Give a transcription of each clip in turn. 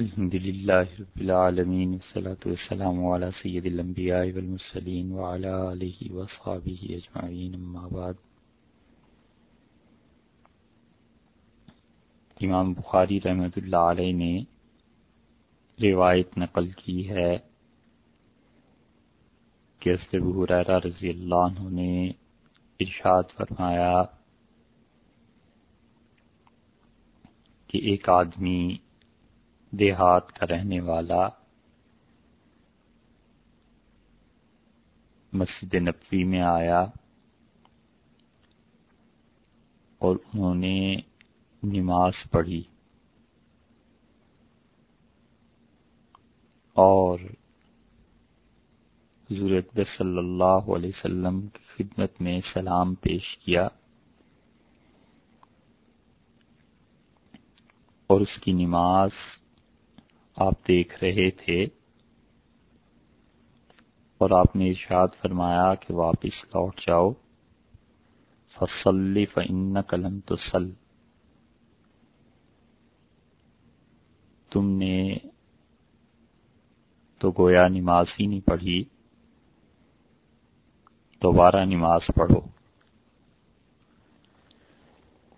الحمد لله رب العالمين، والصلاة والسلام على سيد الأنبياء والمرسلين وعلى آله وصحبه أجمعين، أما بعد. امام بخاری رحمۃ اللہ علیہ نے روایت نقل کی ہے کہ ابو حریرہ رضی اللہ عنہ نے ارشاد فرمایا کہ ایک آدمی دیہات کا رہنے والا مسجد نبوی میں آیا اور انہوں نے نماز پڑھی اور حضور اکبر صلی اللہ علیہ وسلم کی خدمت میں سلام پیش کیا اور اس کی نماز آپ دیکھ رہے تھے اور آپ نے ارشاد فرمایا کہ واپس لوٹ جاؤ۔ فصلی فن قلم تو سل تم نے تو گویا نماز ہی نہیں پڑھی، دوبارہ نماز پڑھو۔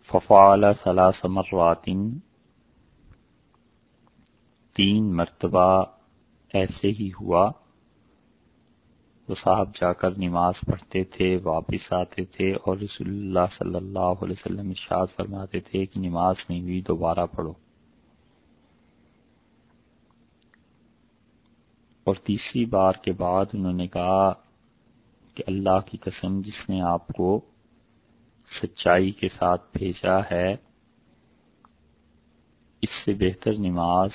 ففال ثلاث مرات تین مرتبہ ایسے ہی ہوا۔ وہ صاحب جا کر نماز پڑھتے تھے، واپس آتے تھے اور رسول اللہ صلی اللہ علیہ وسلم ارشاد فرماتے تھے کہ نماز نہیں ہوئی دوبارہ پڑھو۔ اور تیسری بار کے بعد انہوں نے کہا کہ اللہ کی قسم جس نے آپ کو سچائی کے ساتھ بھیجا ہے، اس سے بہتر نماز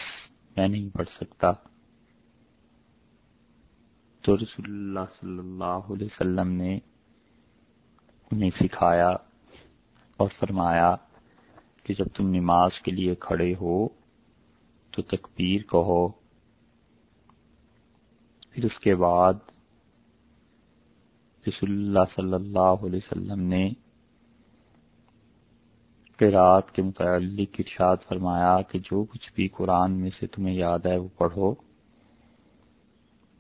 میں نہیں پڑھ سکتا۔ تو رسول اللہ صلی اللہ علیہ وسلم نے انہیں سکھایا اور فرمایا کہ جب تم نماز کے لیے کھڑے ہو تو تکبیر کہو۔ پھر اس کے بعد رسول اللہ صلی اللہ علیہ وسلم نے قرآت کے متعلق ارشاد فرمایا کہ جو کچھ بھی قرآن میں سے تمہیں یاد ہے وہ پڑھو،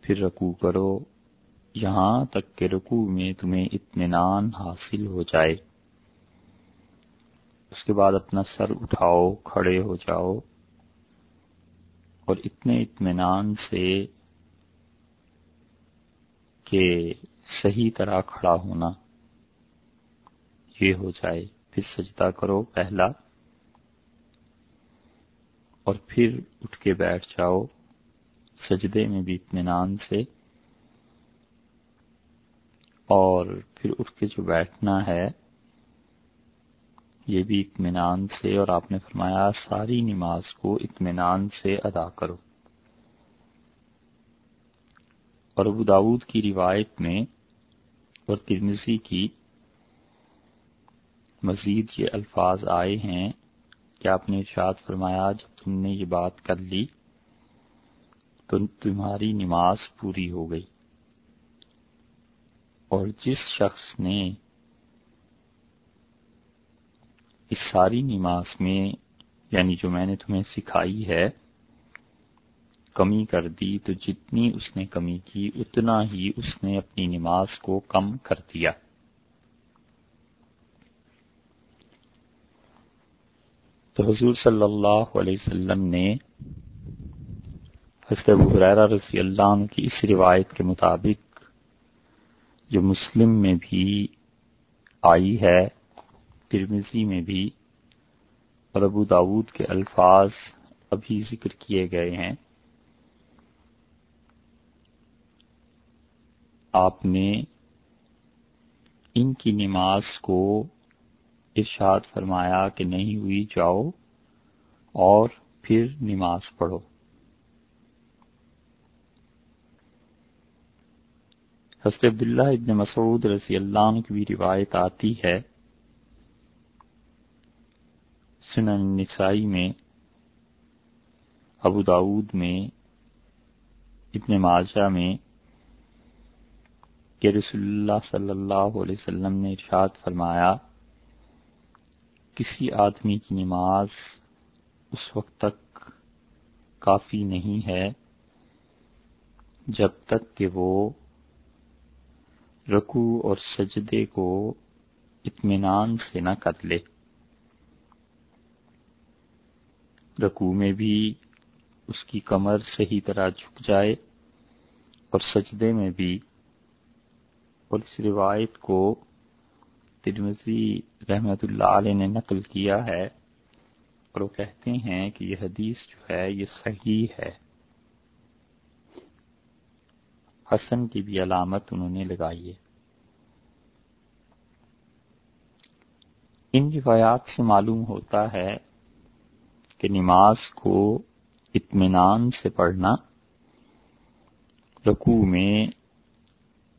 پھر رکوع کرو، یہاں تک کہ رکوع میں تمہیں اطمینان حاصل ہو جائے۔ اس کے بعد اپنا سر اٹھاؤ، کھڑے ہو جاؤ اور اتنے اطمینان سے کہ صحیح طرح کھڑا ہونا یہ ہو جائے۔ پھر سجدہ کرو، پہلا۔ اور پھر اٹھ کے بیٹھ جاؤ، سجدے میں بھی اطمینان سے۔ اور پھر اٹھ کے جو بیٹھنا ہے، یہ بھی اطمینان سے۔ اور آپ نے فرمایا، ساری نماز کو اطمینان سے ادا کرو۔ اور ابو داود کی روایت میں اور ترمزی کی مزید یہ الفاظ آئے ہیں۔ کہ آپ نے ارشاد فرمایا جب تم نے یہ بات کر لی تو تمہاری نماز پوری ہو گئی۔ اور جس شخص نے اس ساری نماز میں یعنی جو میں نے تمہیں سکھائی ہے، کمی کر دی، تو جتنی اس نے کمی کی، اتنا ہی اس نے اپنی نماز کو کم کر دیا۔ تو حضور صلی اللہ علیہ وسلم نے حضرت ابو حریرہ رضی اللہ عنہ کی اس روایت کے مطابق جو مسلم میں بھی آئی ہے ترمزی میں بھی اور ابو داود کے الفاظ ابھی ذکر کیے گئے ہیں۔ آپ نے ان کی نماز کو ارشاد فرمایا کہ نہیں ہوئی، جاؤ اور پھر نماز پڑھو۔ حضرت عبداللہ ابن مسعود رضی اللہ عنہ کی بھی روایت آتی ہے۔ سنن نسائی میں، ابو داود میں، ابن ماجہ میں کہ رسول اللہ صلی اللہ علیہ وسلم نے ارشاد فرمایا کسی آدمی کی نماز اس وقت تک کافی نہیں ہے جب تک کہ وہ رکو اور سجدے کو اطمینان سے نہ کر لے۔ رکو میں بھی اس کی کمر صحیح طرح جھک جائے اور سجدے میں بھی۔ اور اس روایت کو ترمزی رحمت اللہ علیہ نے نقل کیا ہے اور وہ کہتے ہیں کہ یہ حدیث جو ہے یہ صحیح ہے۔ حسن کی بھی علامت انہوں نے لگائی ہے۔ ان روایات سے معلوم ہوتا ہے کہ نماز کو اطمینان سے پڑھنا رکوع میں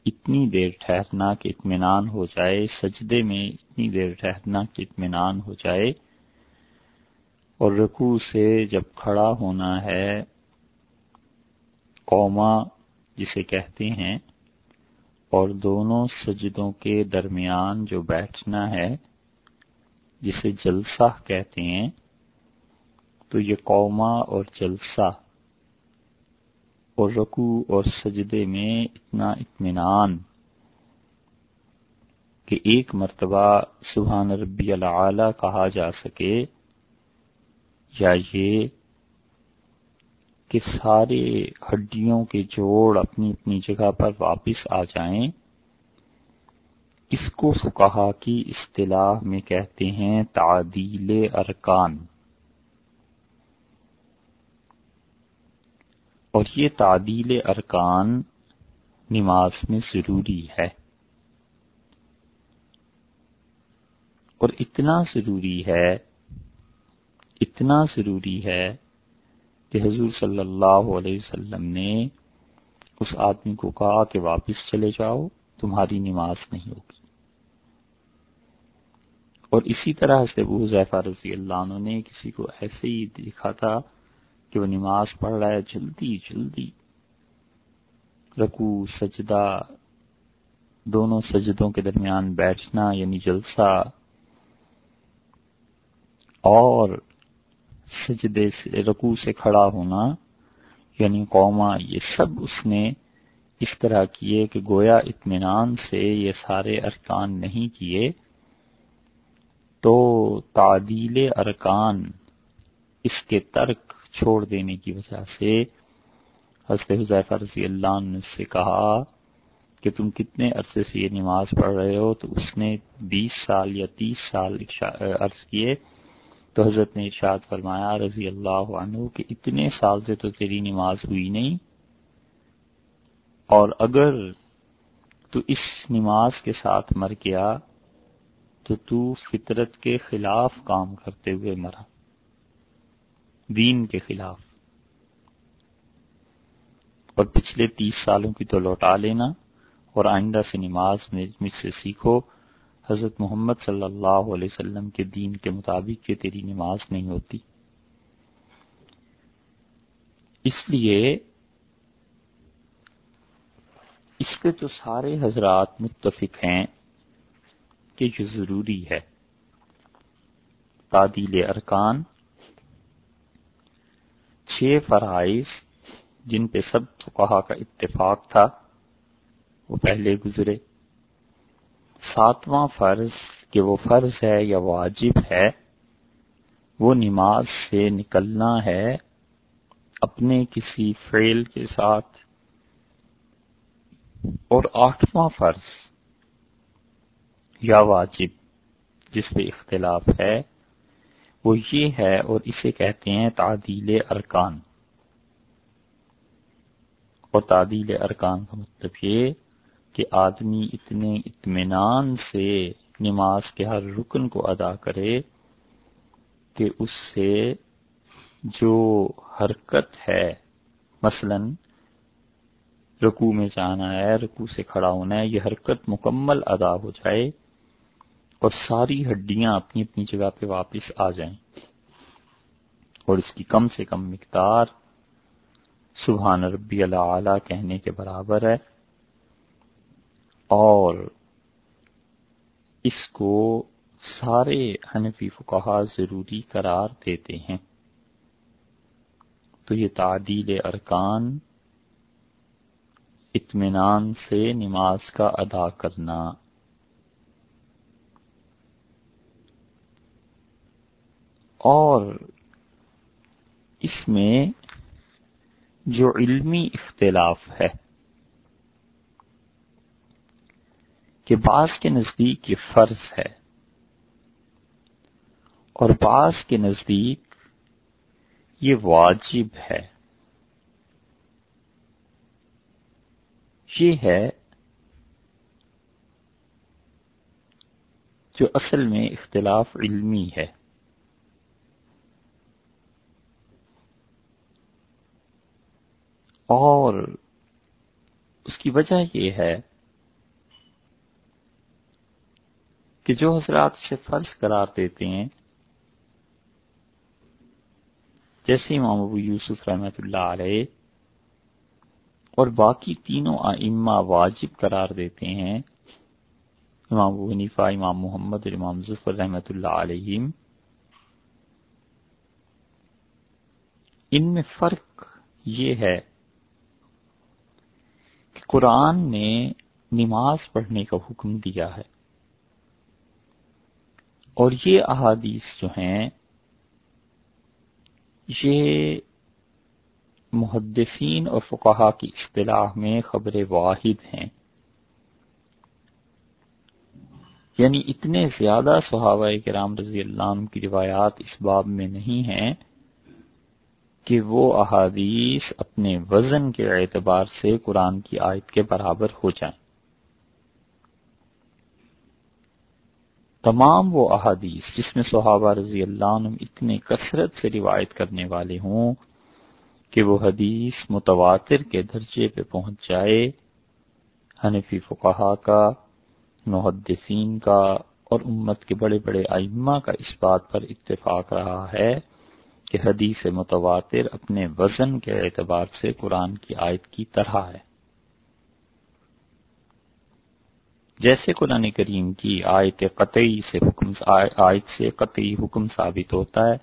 اتنی دیر ٹھہرنا کہ اطمینان ہو جائے، سجدے میں اتنی دیر ٹھہرنا کہ اطمینان ہو جائے اور رکوع سے جب کھڑا ہونا ہے قوما جسے کہتے ہیں، اور دونوں سجدوں کے درمیان جو بیٹھنا ہے، جسے جلسہ کہتے ہیں، تو یہ قوما اور جلسہ اور رکو اور سجدے میں اتنا اطمینان کہ ایک مرتبہ سبحان ربی العلی کہا جا سکے یا یہ کہ سارے ہڈیوں کے جوڑ اپنی اپنی جگہ پر واپس آ جائیں۔ اس کو فکہ کی اصطلاح میں کہتے ہیں تعدیل ارکان۔ اور یہ تعدیل ارکان نماز میں ضروری ہے۔ اور اتنا ضروری ہے، اتنا ضروری ہے کہ حضور صلی اللہ علیہ وسلم نے اس آدمی کو کہا کہ واپس چلے جاؤ، تمہاری نماز نہیں ہوگی۔ اور اسی طرح سے ابو ضیفہ رضی اللہ عنہ نے کسی کو ایسے ہی دیکھا تھا کہ وہ نماز پڑھ رہا ہے، جلدی جلدی۔ رکو سجدہ، دونوں سجدوں کے درمیان بیٹھنا یعنی جلسہ۔ اور سجدے سے رکو سے کھڑا ہونا یعنی قوما یہ سب اس نے اس طرح کیے کہ گویا اطمینان سے یہ سارے ارکان نہیں کیے۔ تو تعدیل ارکان، اس کے ترک چھوڑ دینے کی وجہ سے حضرت حضیفہ رضی اللہ عنہ نے سے کہا کہ تم کتنے عرصے سے یہ نماز پڑھ رہے ہو؟ تو اس نے بیس سال یا تیس سال عرض کیے۔ تو حضرت نے ارشاد فرمایا، رضی اللہ عنہ، کہ اتنے سال سے تو تیری نماز ہوئی نہیں۔ اور اگر تو اس نماز کے ساتھ مر گیا، تو تو فطرت کے خلاف کام کرتے ہوئے مرا۔ دین کے خلاف۔ اور پچھلے تیس سالوں کی تو لوٹا لینا اور آئندہ سے نماز مجھ سے سیکھو، حضرت محمد صلی اللہ علیہ وسلم کے دین کے مطابق کہ تیری نماز نہیں ہوتی۔ اس لیے اس پہ تو سارے حضرات متفق ہیں کہ جو ضروری ہے۔ تعدیل ارکان چھ فرائض جن پہ سب کہا کا اتفاق تھا، وہ پہلے گزرے۔ ساتواں فرض کہ وہ فرض ہے یا واجب ہے، وہ نماز سے نکلنا ہے اپنے کسی فعل کے ساتھ۔ اور آٹھواں فرض یا واجب جس پہ اختلاف ہے وہ یہ ہے اور اسے کہتے ہیں تعدیل ارکان۔ اور تعدیل ارکان کا مطلب یہ کہ آدمی اتنے اطمینان سے نماز کے ہر رکن کو ادا کرے کہ اس سے جو حرکت ہے، مثلا رکو میں جانا ہے رکو سے کھڑا ہونا ہے، یہ حرکت مکمل ادا ہو جائے۔ اور ساری ہڈیاں اپنی اپنی جگہ پہ واپس آ جائیں۔ اور اس کی کم سے کم مقدار سبحان ربی اللہ کہنے کے برابر ہے۔ اور اس کو سارے حنفی فقہا ضروری قرار دیتے ہیں۔ تو یہ تعدیل ارکان اطمینان سے نماز کا ادا کرنا۔ اور اس میں جو علمی اختلاف ہے کہ بعض کے نزدیک یہ فرض ہے اور بعض کے نزدیک یہ واجب ہے۔ یہ ہے جو اصل میں اختلاف علمی ہے۔ اور اس کی وجہ یہ ہے کہ جو حضرات سے فرض قرار دیتے ہیں، جیسے امام ابو یوسف رحمت اللہ علیہ، اور باقی تینوں ائمہ واجب قرار دیتے ہیں، امام ابو حنیفہ، امام محمد اور امام ظفر رحمت اللہ علیہ ان میں فرق یہ ہے قرآن نے نماز پڑھنے کا حکم دیا ہے۔ اور یہ احادیث جو ہیں، یہ محدثین اور فقہا کی اصطلاح میں خبر واحد ہیں۔ یعنی اتنے زیادہ صحابہ کرام رضی اللہ عنہ کی روایات اس باب میں نہیں ہیں۔ کہ وہ احادیث اپنے وزن کے اعتبار سے قرآن کی آیت کے برابر ہو جائیں۔ تمام وہ احادیث جس میں صحابہ رضی اللہ عنہ اتنے کثرت سے روایت کرنے والے ہوں کہ وہ حدیث متواتر کے درجے پہ پہنچ جائے، حنفی فقہا کا، محدثین کا اور امت کے بڑے بڑے ائمہ کا اس بات پر اتفاق رہا ہے۔ کہ حدیث متواتر اپنے وزن کے اعتبار سے قرآن کی آیت کی طرح ہے۔ جیسے قرآن کریم کی آیت قطعی سے حکم آیت سے قطعی حکم ثابت ہوتا ہے،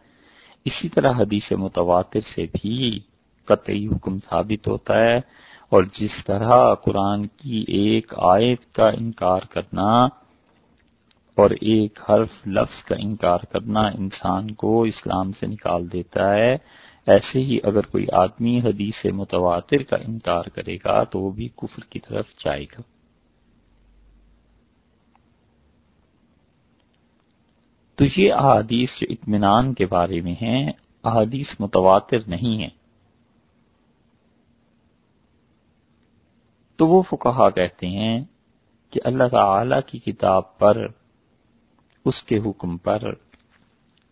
اسی طرح حدیث متواتر سے بھی قطعی حکم ثابت ہوتا ہے اور جس طرح قرآن کی ایک آیت کا انکار کرنا اور ایک حرف لفظ کا انکار کرنا انسان کو اسلام سے نکال دیتا ہے۔ ایسے ہی اگر کوئی آدمی حدیث متواتر کا انکار کرے گا تو وہ بھی کفر کی طرف جائے گا۔ تو یہ احادیث جو اطمینان کے بارے میں ہیں، احادیث متواتر نہیں ہیں۔ تو وہ فکہ کہتے ہیں کہ اللہ تعالی کی کتاب پر اس کے حکم پر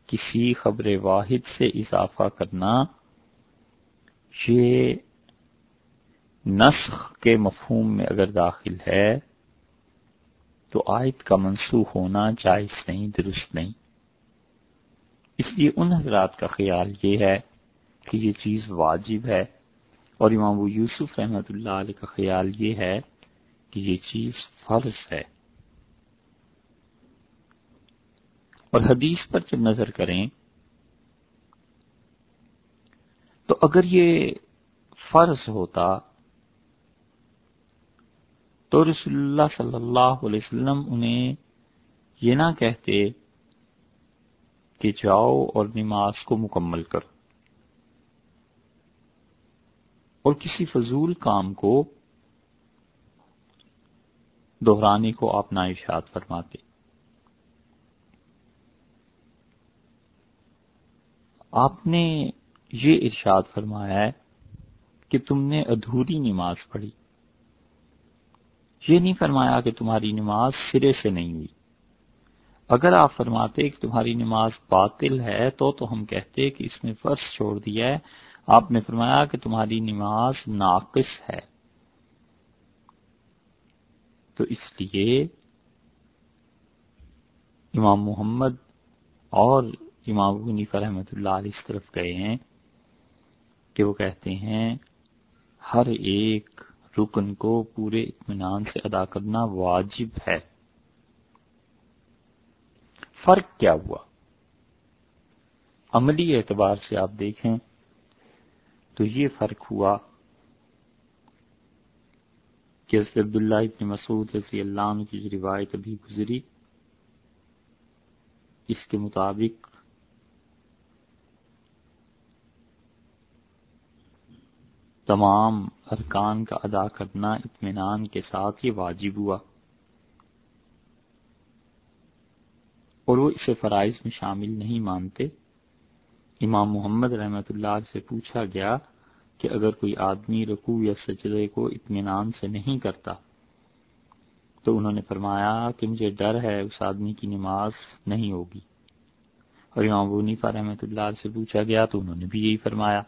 کسی خبر واحد سے اضافہ کرنا یہ نسخ کے مفہوم میں اگر داخل ہے تو آیت کا منسوخ ہونا جائز نہیں، درست نہیں۔ اس لیے ان حضرات کا خیال یہ ہے کہ یہ چیز واجب ہے۔ اور امام یوسف رحمت اللہ علیہ کا خیال یہ ہے کہ یہ چیز فرض ہے۔ اور حدیث پر جب نظر کریں تو اگر یہ فرض ہوتا تو رسول اللہ صلی اللہ علیہ وسلم انہیں یہ نہ کہتے کہ جاؤ اور نماز کو مکمل کرو اور کسی فضول کام کو، دہرانے کو آپ نا ارشاد فرماتے۔ آپ نے یہ ارشاد فرمایا ہے کہ تم نے ادھوری نماز پڑھی۔ یہ نہیں فرمایا کہ تمہاری نماز سرے سے نہیں ہوئی۔ اگر آپ فرماتے کہ تمہاری نماز باطل ہے، تو تو ہم کہتے کہ اس نے فرض چھوڑ دیا ہے۔ آپ نے فرمایا کہ تمہاری نماز ناقص ہے۔ تو اس لیے امام محمد اور امام غنیف رحمۃ اللہ علیہ اس طرف گئے ہیں کہ وہ کہتے ہیں، ہر ایک رکن کو پورے اطمینان سے ادا کرنا واجب ہے۔ فرق کیا ہوا؟ عملی اعتبار سے آپ دیکھیں تو یہ فرق ہوا کہ عبداللہ ابن مسعود رضی اللہ عنہ کی روایت ابھی گزری، اس کے مطابق تمام ارکان کا ادا کرنا اطمینان کے ساتھ یہ واجب ہوا۔ اور وہ اسے فرائض میں شامل نہیں مانتے۔ امام محمد رحمت اللہ سے پوچھا گیا کہ اگر کوئی آدمی رکوع یا سجدے کو اطمینان سے نہیں کرتا، تو انہوں نے فرمایا کہ مجھے ڈر ہے اس آدمی کی نماز نہیں ہوگی۔ اور امام ونیفا رحمۃ اللہ سے پوچھا گیا تو انہوں نے بھی یہی فرمایا۔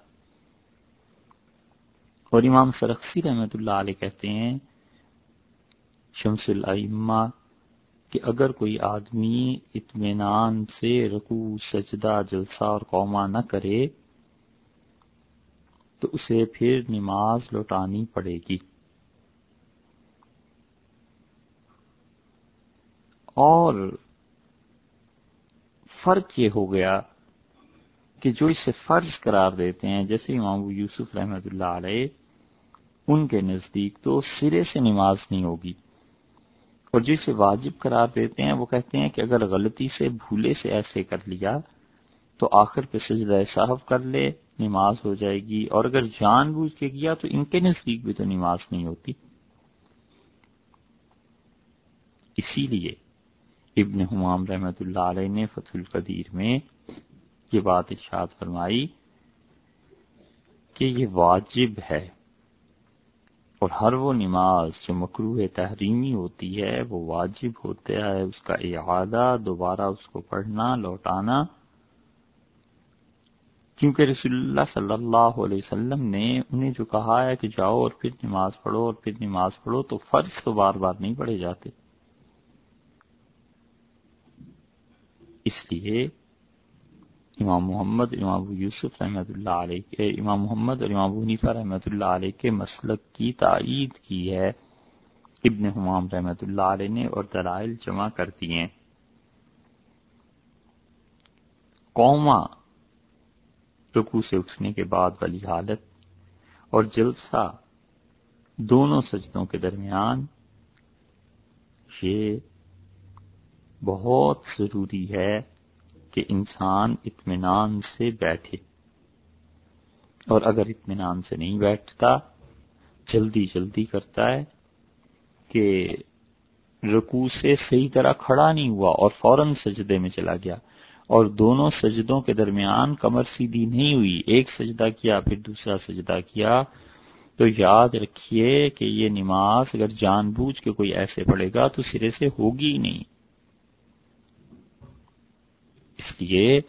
اور امام سرخسی رحمت اللہ علیہ کہتے ہیں، شمس العما کہ اگر کوئی آدمی اطمینان سے رکوع، سجدہ، جلسہ اور قوما نہ کرے، تو اسے پھر نماز لوٹانی پڑے گی۔ اور فرق یہ ہو گیا کہ جو اسے فرض قرار دیتے ہیں، جیسے امام یوسف رحمت اللہ علیہ، ان کے نزدیک تو سرے سے نماز نہیں ہوگی۔ اور جسے واجب قرار دیتے ہیں، وہ کہتے ہیں کہ اگر غلطی سے، بھولے سے ایسے کر لیا، تو آخر پہ سجدہ صاحب کر لے، نماز ہو جائے گی۔ اور اگر جان بوجھ کے کیا، تو ان کے نزدیک بھی تو نماز نہیں ہوتی۔ اسی لیے ابن حمام رحمت اللہ علیہ نے فتح القدیر میں یہ بات ارشاد فرمائی کہ یہ واجب ہے اور ہر وہ نماز جو مکروح تحریمی ہوتی ہے، وہ واجب ہوتا ہے، اس کا اعادہ، دوبارہ اس کو پڑھنا، لوٹانا۔ کیونکہ رسول اللہ صلی اللہ علیہ وسلم نے انہیں جو کہا ہے کہ جاؤ اور پھر نماز پڑھو اور پھر نماز پڑھو، تو فرض تو بار بار نہیں پڑھے جاتے۔ اس لیے امام محمد، امام ابو یوسف رحمۃ اللہ علیہ کے، امام محمد اور امام حنیفہ رحمۃ اللہ علیہ کے مسلک کی تائید کی ہے۔ ابن حمام رحمۃ اللہ علیہ نے اور دلائل جمع کر دیے۔ قوما رکو سے اٹھنے کے بعد والی حالت اور جلسہ دونوں سجدوں کے درمیان، یہ بہت ضروری ہے۔ کہ انسان اطمینان سے بیٹھے۔ اور اگر اطمینان سے نہیں بیٹھتا، جلدی جلدی کرتا ہے کہ رکو سے صحیح طرح کھڑا نہیں ہوا اور فوراً سجدے میں چلا گیا۔ اور دونوں سجدوں کے درمیان کمر سیدھی نہیں ہوئی، ایک سجدہ کیا، پھر دوسرا سجدہ کیا۔ تو یاد رکھیے کہ یہ نماز اگر جان بوجھ کے کوئی ایسے پڑے گا تو سرے سے ہوگی ہی نہیں۔ اس لیے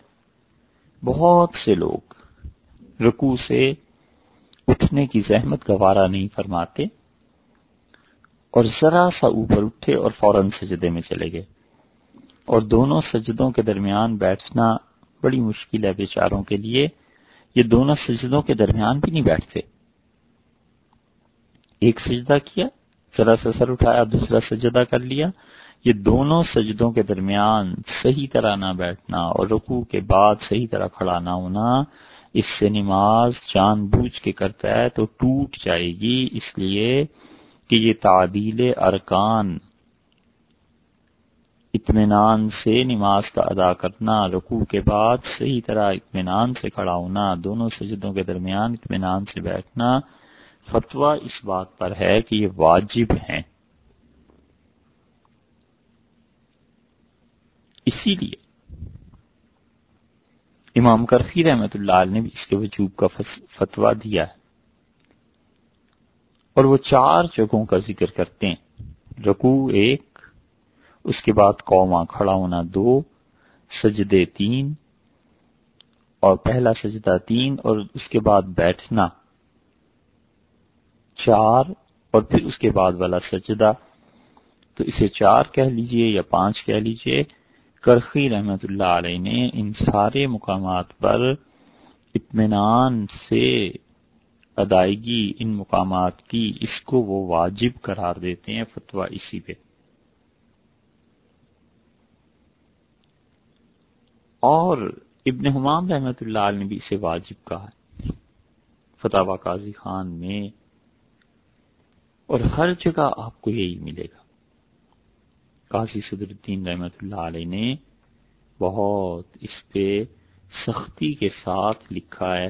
بہت سے لوگ رکو سے اٹھنے کی زحمت گوارا نہیں فرماتے اور ذرا سا اوپر اٹھے اور فوراً سجدے میں چلے گئے اور دونوں سجدوں کے درمیان بیٹھنا بڑی مشکل ہے بیچاروں کے لیے۔ یہ دونوں سجدوں کے درمیان بھی نہیں بیٹھتے۔ ایک سجدہ کیا، ذرا سا سر اٹھایا، دوسرا سجدہ کر لیا یہ دونوں سجدوں کے درمیان صحیح طرح نہ بیٹھنا اور رکوع کے بعد صحیح طرح کھڑا نہ ہونا، اس سے نماز جان بوجھ کے کرتا ہے تو ٹوٹ جائے گی۔ اس لیے کہ یہ تعدیل ارکان، اطمینان سے نماز کا ادا کرنا، رکوع کے بعد صحیح طرح اطمینان سے کھڑا ہونا، دونوں سجدوں کے درمیان اطمینان سے بیٹھنا، فتویٰ اس بات پر ہے کہ یہ واجب ہیں۔ اسی لیے امام کرفی رحمت اللہ علیہ نے بھی اس کے وجوب کا فتوا دیا ہے اور وہ چار جگہوں کا ذکر کرتے ہیں رکو ایک، اس کے بعد قوما کھڑا ہونا دو، سجدے تین اور پہلا سجدہ تین اور اس کے بعد بیٹھنا چار اور پھر اس کے بعد والا سجدہ۔ تو اسے چار کہہ لیجیے یا پانچ کہہ لیجیے کرخی رحمت اللہ علیہ نے ان سارے مقامات پر اطمینان سے ادائیگی ان مقامات کی، اس کو وہ واجب قرار دیتے ہیں فتویٰ اسی پہ۔ اور ابن حمام رحمت اللہ علیہ نے بھی اسے واجب کہا۔ فتح قاضی خان میں اور ہر جگہ آپ کو یہی ملے گا۔ قاضی صدر الدین رحمت اللہ علیہ نے بہت اس پہ سختی کے ساتھ لکھا ہے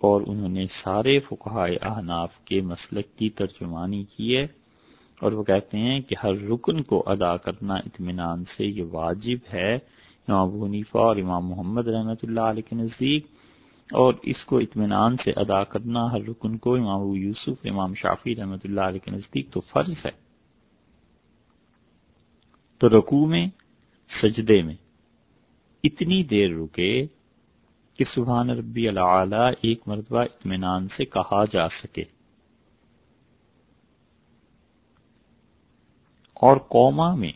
اور انہوں نے سارے فقہائے احناف کے مسلک کی ترجمانی کی ہے اور وہ کہتے ہیں کہ ہر رکن کو ادا کرنا اطمینان سے یہ واجب ہے۔ امام ابو حنیفہ اور امام محمد رحمۃ اللہ علیہ کے نزدیک اور اس کو اطمینان سے ادا کرنا ہر رکن کو۔ امام ابو یوسف، امام شافی رحمۃ اللہ علیہ کے نزدیک تو فرض ہے۔ تو رکوع میں، سجدے میں۔ اتنی دیر رکے کہ سبحان ربی اللہ ایک مرتبہ اطمینان سے کہا جا سکے۔ اور قوما میں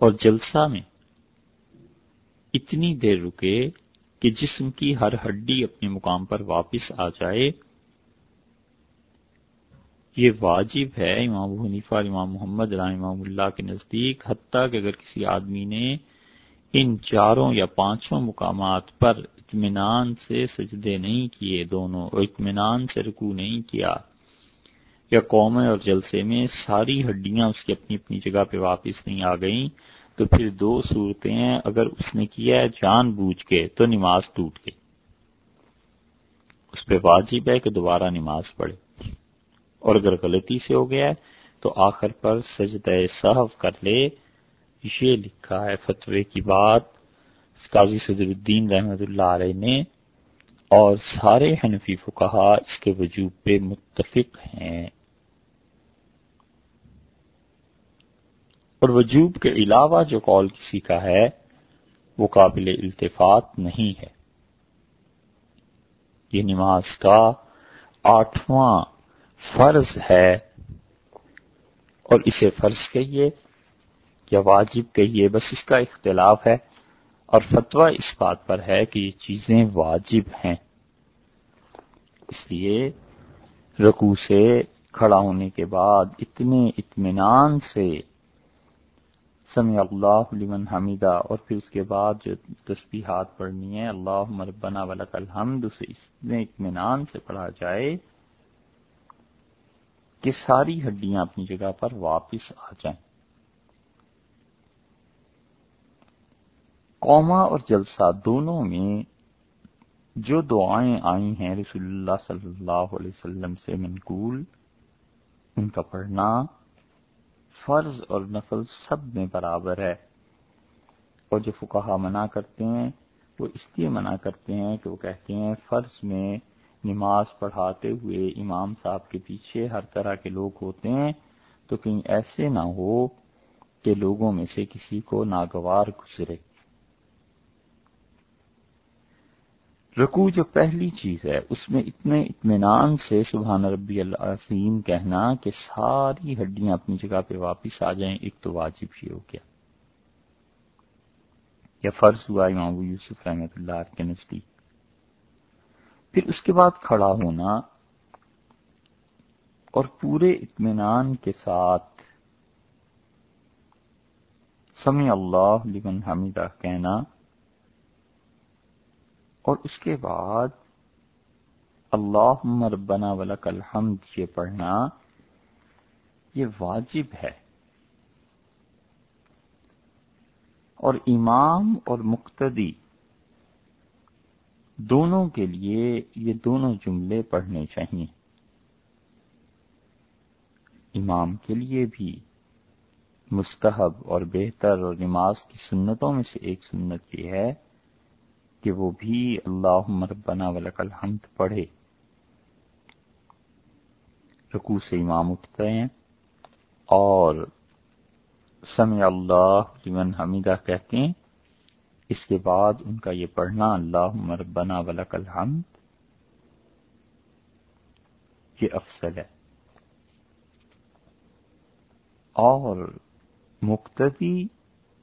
اور جلسہ میں اتنی دیر رکے کہ جسم کی ہر ہڈی اپنے مقام پر واپس آ جائے۔ یہ واجب ہے امام حنیفہ امام محمد امام اللہ کے نزدیک، حتیٰ کہ اگر کسی آدمی نے ان چاروں یا پانچوں مقامات پر اطمینان سے سجدے نہیں کیے، دونوں، اور اطمینان سے رکو نہیں کیا، یا قوم اور جلسے میں ساری ہڈیاں اس کی اپنی اپنی جگہ پہ واپس نہیں آ گئیں، تو پھر دو صورتیں ہیں اگر اس نے کیا ہے، جان بوجھ کے تو نماز ٹوٹ گئی۔ اس پہ واجب ہے کہ دوبارہ نماز پڑھے۔ اور اگر غلطی سے ہو گیا ہے، تو آخر پر سجدہ صحف کر لے۔ یہ لکھا ہے فتوے کی بات۔ قاضی صدر الدین رحمت اللہ علیہ نے، اور سارے حنفی فکہ اس کے وجوب پہ متفق ہیں۔ اور وجوب کے علاوہ جو قول کسی کا ہے، وہ قابل التفات نہیں ہے۔ یہ نماز کا آٹھواں فرض ہے اور اسے فرض کہیے یا واجب کہیے، بس اس کا اختلاف ہے اور فتویٰ اس بات پر ہے کہ یہ چیزیں واجب ہیں۔ اس لیے رکو سے کھڑا ہونے کے بعد اتنے اطمینان سے سمی اللہ لمن حمیدہ اور پھر اس کے بعد جو تسبیحات پڑھنی ہے اللہ مربنا ولک الحمد، اسے اتنے اطمینان سے پڑھا جائے کہ ساری ہڈیاں اپنی جگہ پر واپس آ جائیں۔ قوما اور جلسہ دونوں میں جو دعائیں آئی ہیں رسول اللہ صلی اللہ علیہ وسلم سے منقول، ان کا پڑھنا فرض اور نفل سب میں برابر ہے۔ اور جو فکہ منع کرتے ہیں، وہ اس لیے منع کرتے ہیں کہ وہ کہتے ہیں فرض میں نماز پڑھاتے ہوئے امام صاحب کے پیچھے ہر طرح کے لوگ ہوتے ہیں، تو کہیں ایسے نہ ہو کہ لوگوں میں سے کسی کو ناگوار گزرے۔ رکو جو پہلی چیز ہے، اس میں اتنے اطمینان سے سبحان ربی العظیم کہنا کہ ساری ہڈیاں اپنی جگہ پہ واپس آ جائیں، ایک تو واجب ہی ہو گیا۔ یا فرض ہوا امام یوسف رحمت اللہ کے نزدیک۔ پھر اس کے بعد کھڑا ہونا اور پورے اطمینان کے ساتھ سمی اللہ لمن حمیدہ کہنا اور اس کے بعد اللہ ربنا ولک الحمد یہ پڑھنا یہ واجب ہے اور امام اور مقتدی دونوں کے لیے یہ دونوں جملے پڑھنے چاہیے۔ امام کے لیے بھی۔ مستحب اور بہتر اور نماز کی سنتوں میں سے ایک سنت یہ ہے کہ وہ بھی اللہ مربنا ولک الحمد پڑھے۔ رکو سے امام اٹھتے ہیں اور سمع اللہ لمن حمیدہ کہتے ہیں۔ اس کے بعد ان کا یہ پڑھنا اللہ مربنا ولک الحمد، یہ افسل ہے۔ اور مقتدی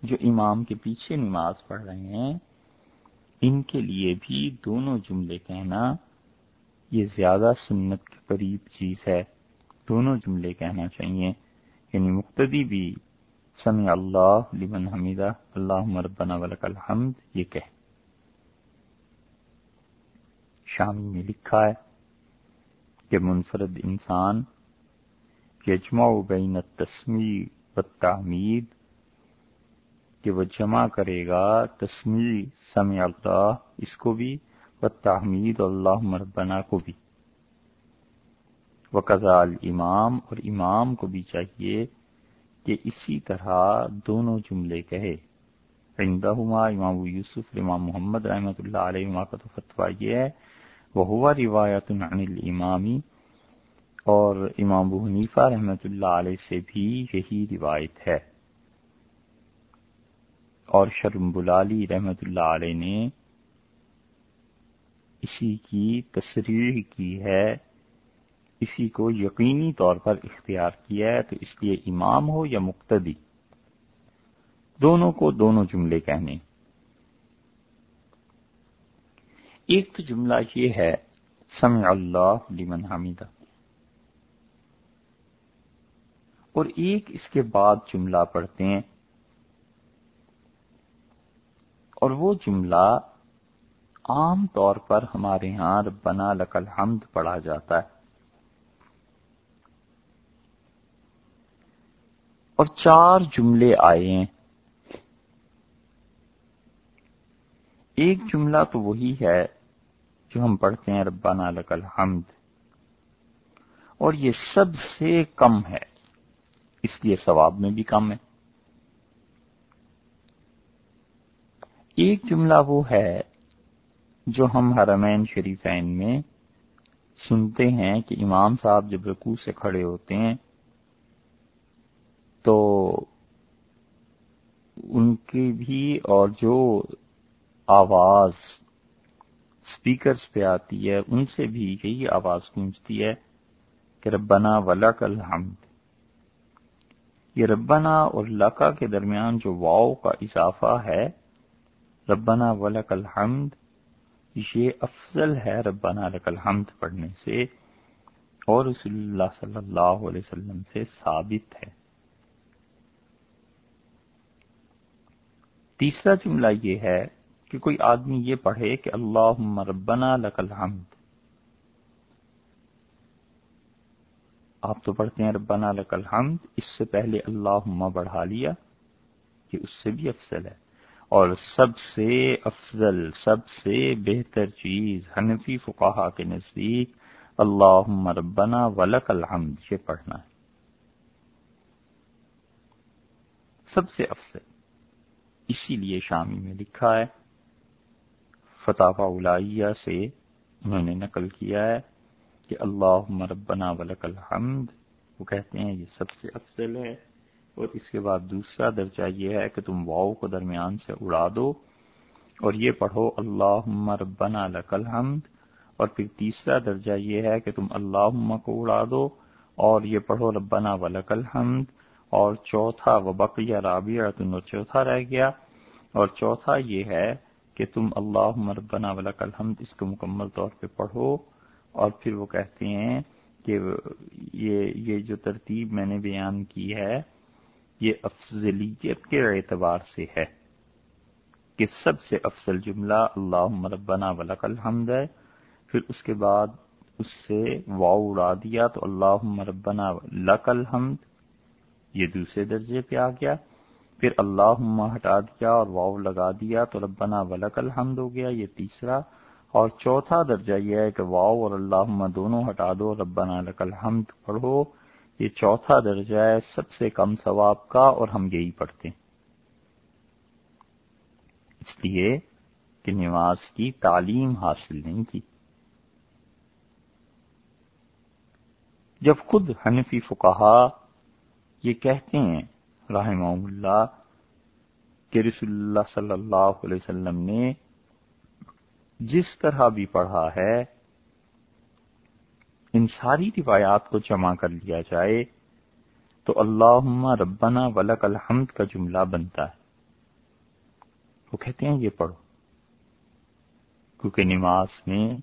جو امام کے پیچھے نماز پڑھ رہے ہیں، ان کے لیے بھی دونوں جملے کہنا یہ زیادہ سنت کے قریب چیز ہے۔ دونوں جملے کہنا چاہیے۔ یعنی مقتدی بھی سمع اللہ لمن حمیدہ. اللہ مربنا ولک الحمد. یہ کہ شامی میں لکھا ہے کہ منفرد انسان یجمع بین تسمی و تعمید کہ وہ جمع کرے گا تسمی سمع اللہ، اس کو بھی و تحمید اللہ مربنا کو بھی۔ وقضال امام اور امام کو بھی چاہیے کہ اسی طرح دونوں جملے کہے۔ عندہما امام یوسف، امام محمد رحمۃ اللہ علیہ کا تو فتویٰ یہ ہے وہ ہوا روایت عن الامامی اور امام ابو حنیفہ رحمۃ اللہ علیہ سے بھی یہی روایت ہے۔ اور شرم بلالی رحمۃ اللہ علیہ نے اسی کی تصریح کی ہے۔ اسی کو یقینی طور پر اختیار کیا ہے تو اس لیے امام ہو یا مقتدی؟ دونوں کو دونوں جملے کہنے۔ ایک تو جملہ یہ ہے، سمع اللہ لمن حمیدہ۔ اور ایک اس کے بعد جملہ پڑھتے ہیں۔ اور وہ جملہ عام طور پر ہمارے ہاں ربنا لک الحمد پڑھا جاتا ہے۔ اور چار جملے آئے ہیں۔ ایک جملہ تو وہی ہے جو ہم پڑھتے ہیں، ربنا لک الحمد۔ اور یہ سب سے کم ہے، اس لیے ثواب میں بھی کم ہے۔ ایک جملہ وہ ہے جو ہم حرمین شریفین میں سنتے ہیں کہ امام صاحب جب رکوع سے کھڑے ہوتے ہیں تو ان کی بھی اور جو آواز سپیکرز پہ آتی ہے، ان سے بھی یہی آواز گونجتی ہے کہ ربنا ولک الحمد۔ یہ ربنا اور لکا کے درمیان جو واؤ کا اضافہ ہے، ربنا ولک الحمد، یہ افضل ہے ربنا لک الحمد پڑھنے سے، اور رسول اللہ صلی اللہ علیہ وسلم سے ثابت ہے۔ تیسرا جملہ یہ ہے کہ کوئی آدمی یہ پڑھے کہ اللہ ربنا لک الحمد۔ آپ تو پڑھتے ہیں ربنا لک الحمد، اس سے پہلے اللہ بڑھا لیا کہ اس سے بھی افضل ہے۔ اور سب سے افضل، سب سے بہتر چیز حنفی فقاہا کے نزدیک اللہ ربنا ولک الحمد، یہ پڑھنا ہے۔ سب سے افضل۔ اسی لیے شامی میں لکھا ہے فتح اولائیہ سے انہوں نے نقل کیا ہے کہ اللہ ربنا ولک الحمد، وہ کہتے ہیں یہ سب سے افضل ہے، اور اس کے بعد دوسرا درجہ یہ ہے کہ تم واؤ کو درمیان سے اڑا دو، اور یہ پڑھو اللہ ربنا لک الحمد، اور پھر تیسرا درجہ یہ ہے کہ تم اللہ کو اڑا دو، اور یہ پڑھو ربنا ولک الحمد اور چوتھا و بقیہ رابعہ تم چوتھا رہ گیا۔ اور چوتھا یہ ہے کہ تم اللہ ربنا ولک الحمد اس کو مکمل طور پہ پڑھو۔ اور پھر وہ کہتے ہیں کہ یہ یہ جو ترتیب میں نے بیان کی ہے، یہ افضلیت کے اعتبار سے ہے کہ سب سے افضل جملہ اللہ ربنا ولک الحمد ہے۔ پھر اس کے بعد اس سے واؤ اڑا دیا تو اللہ ربنا لک الحمد۔ یہ دوسرے درجے پہ آ گیا۔ پھر اللہ ہٹا دیا اور واؤ لگا دیا تو ربنا ولک الحمد ہو گیا یہ تیسرا۔ اور چوتھا درجہ یہ ہے کہ واؤ اور اللہ دونوں ہٹا دو، ربنا لک الحمد پڑھو۔ یہ چوتھا درجہ ہے، سب سے کم ثواب کا اور ہم یہی پڑھتے ہیں۔ اس لیے کہ نماز کی تعلیم حاصل نہیں کی جب خود حنفی فکہ یہ کہتے ہیں رحمہ اللہ، کہ رسول اللہ صلی اللہ علیہ وسلم نے جس طرح بھی پڑھا ہے، ان ساری روایات کو جمع کر لیا جائے تو اللہ ربنا ولک الحمد کا جملہ بنتا ہے۔ وہ کہتے ہیں، یہ پڑھو۔ کیونکہ نماز میں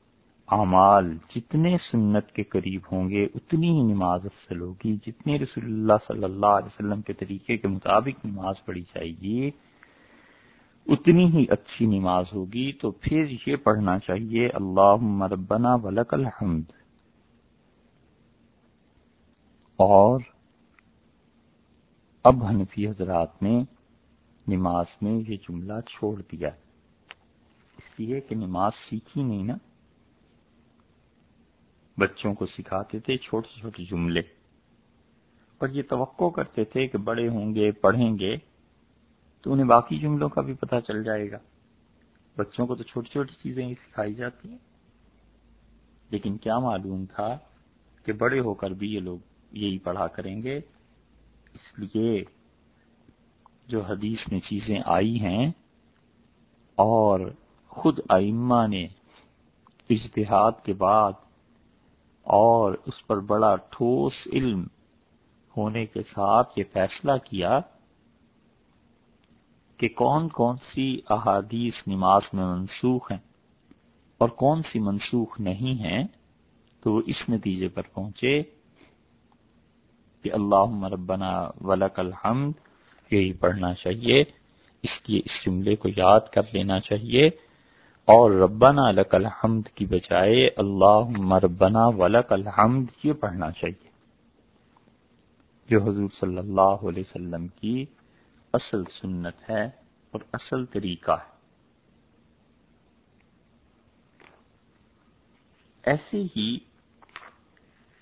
اعمال جتنے سنت کے قریب ہوں گے، اتنی ہی نماز افضل ہوگی۔ جتنے رسول اللہ صلی اللہ علیہ وسلم کے طریقے کے مطابق نماز پڑھی جائے گی، اتنی ہی اچھی نماز ہوگی۔ تو پھر یہ پڑھنا چاہیے اللہ مربنا ولک الحمد۔ اور اب حنفی حضرات نے نماز میں یہ جملہ چھوڑ دیا۔ اس لیے کہ نماز سیکھی نہیں نا۔ بچوں کو سکھاتے تھے چھوٹے چھوٹے جملے۔ اور یہ توقع کرتے تھے کہ بڑے ہوں گے، پڑھیں گے، تو انہیں باقی جملوں کا بھی پتہ چل جائے گا۔ بچوں کو تو چھوٹی چھوٹی چیزیں ہی سکھائی جاتی ہیں۔ لیکن کیا معلوم تھا کہ بڑے ہو کر بھی یہ لوگ یہی پڑھا کریں گے؟ اس لیے جو حدیث میں چیزیں آئی ہیں اور خود ائمہ نے اجتہاد کے بعد اور اس پر بڑا ٹھوس علم ہونے کے ساتھ یہ فیصلہ کیا کہ کون کون سی احادیث نماز میں منسوخ ہیں اور کون سی منسوخ نہیں ہیں، تو وہ اس نتیجے پر پہنچے کہ اللہ ربنا ولک الحمد، یہی پڑھنا چاہیے، اس لیے اس جملے کو یاد کر لینا چاہیے۔ اور ربنا لک الحمد کی بجائے اللہ مربنا ولک الحمد یہ پڑھنا چاہیے۔ جو حضور صلی اللہ علیہ وسلم کی اصل سنت ہے اور اصل طریقہ ہے۔ ایسے ہی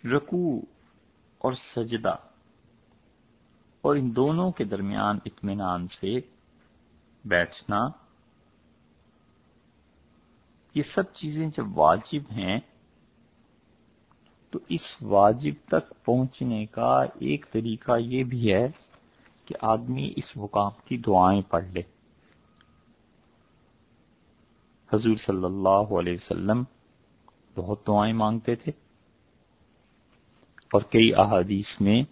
رکو اور سجدہ اور ان دونوں کے درمیان اطمینان سے بیٹھنا یہ سب چیزیں جب واجب ہیں، تو اس واجب تک پہنچنے کا ایک طریقہ یہ بھی ہے کہ آدمی اس مقام کی دعائیں پڑھ لے۔ حضور صلی اللہ علیہ وسلم بہت دعائیں مانگتے تھے اور کئی احادیث میں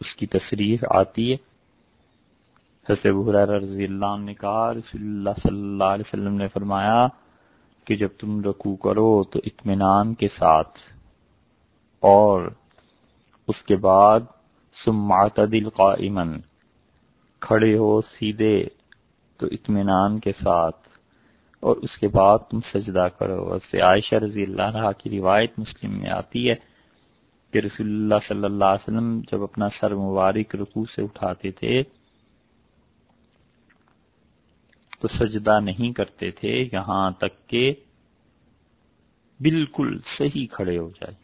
اس کی تصریح آتی ہے۔ حضرت رضی اللہ عنہ نے کہا، رسول اللہ صلی اللہ علیہ وسلم نے فرمایا کہ جب تم رکوع کرو تو اطمینان کے ساتھ اور اس کے بعد معتدل قائما، کھڑے ہو سیدھے تو اطمینان کے ساتھ اور اس کے بعد تم سجدہ کرو۔ سے عائشہ رضی اللہ عنہ کی روایت مسلم میں آتی ہے کہ رسول اللہ صلی اللہ علیہ وسلم جب اپنا سر مبارک رکوع سے اٹھاتے تھے تو سجدہ نہیں کرتے تھے، یہاں تک کہ بالکل صحیح کھڑے ہو جائے۔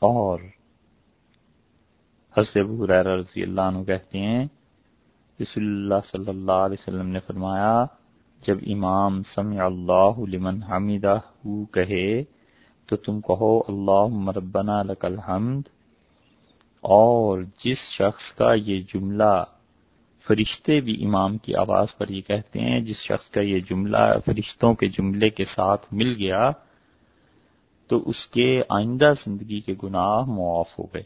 اور حضرت ابو رضی اللہ عنہ کہتے ہیں، رسول اللہ صلی اللہ علیہ وسلم نے فرمایا، جب امام سمع اللہ لمن حمیدہ کہے، تو تم کہو اللہ مربنا لک الحمد۔ اور جس شخص کا یہ جملہ فرشتے بھی امام کی آواز پر یہ کہتے ہیں، جس شخص کا یہ جملہ فرشتوں کے جملے کے ساتھ مل گیا، تو اس کے آئندہ زندگی کے گناہ معاف ہو گئے۔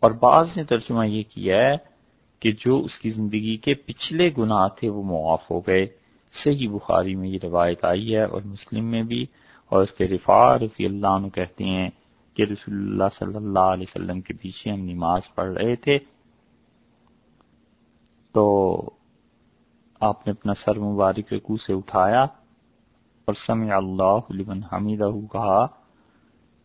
اور بعض نے ترجمہ یہ کیا ہے کہ جو اس کی زندگی کے پچھلے گناہ تھے وہ معاف ہو گئے۔ صحیح بخاری میں یہ روایت آئی ہے اور مسلم میں بھی، اور اس کے رفا رضی اللہ عنہ کہتے ہیں کہ رسول اللہ صلی اللہ علیہ وسلم کے پیچھے ہم نماز پڑھ رہے تھے، تو آپ نے اپنا سر مبارک رکو سے اٹھایا اور سمع اللہ لمن حمیدہ کہا،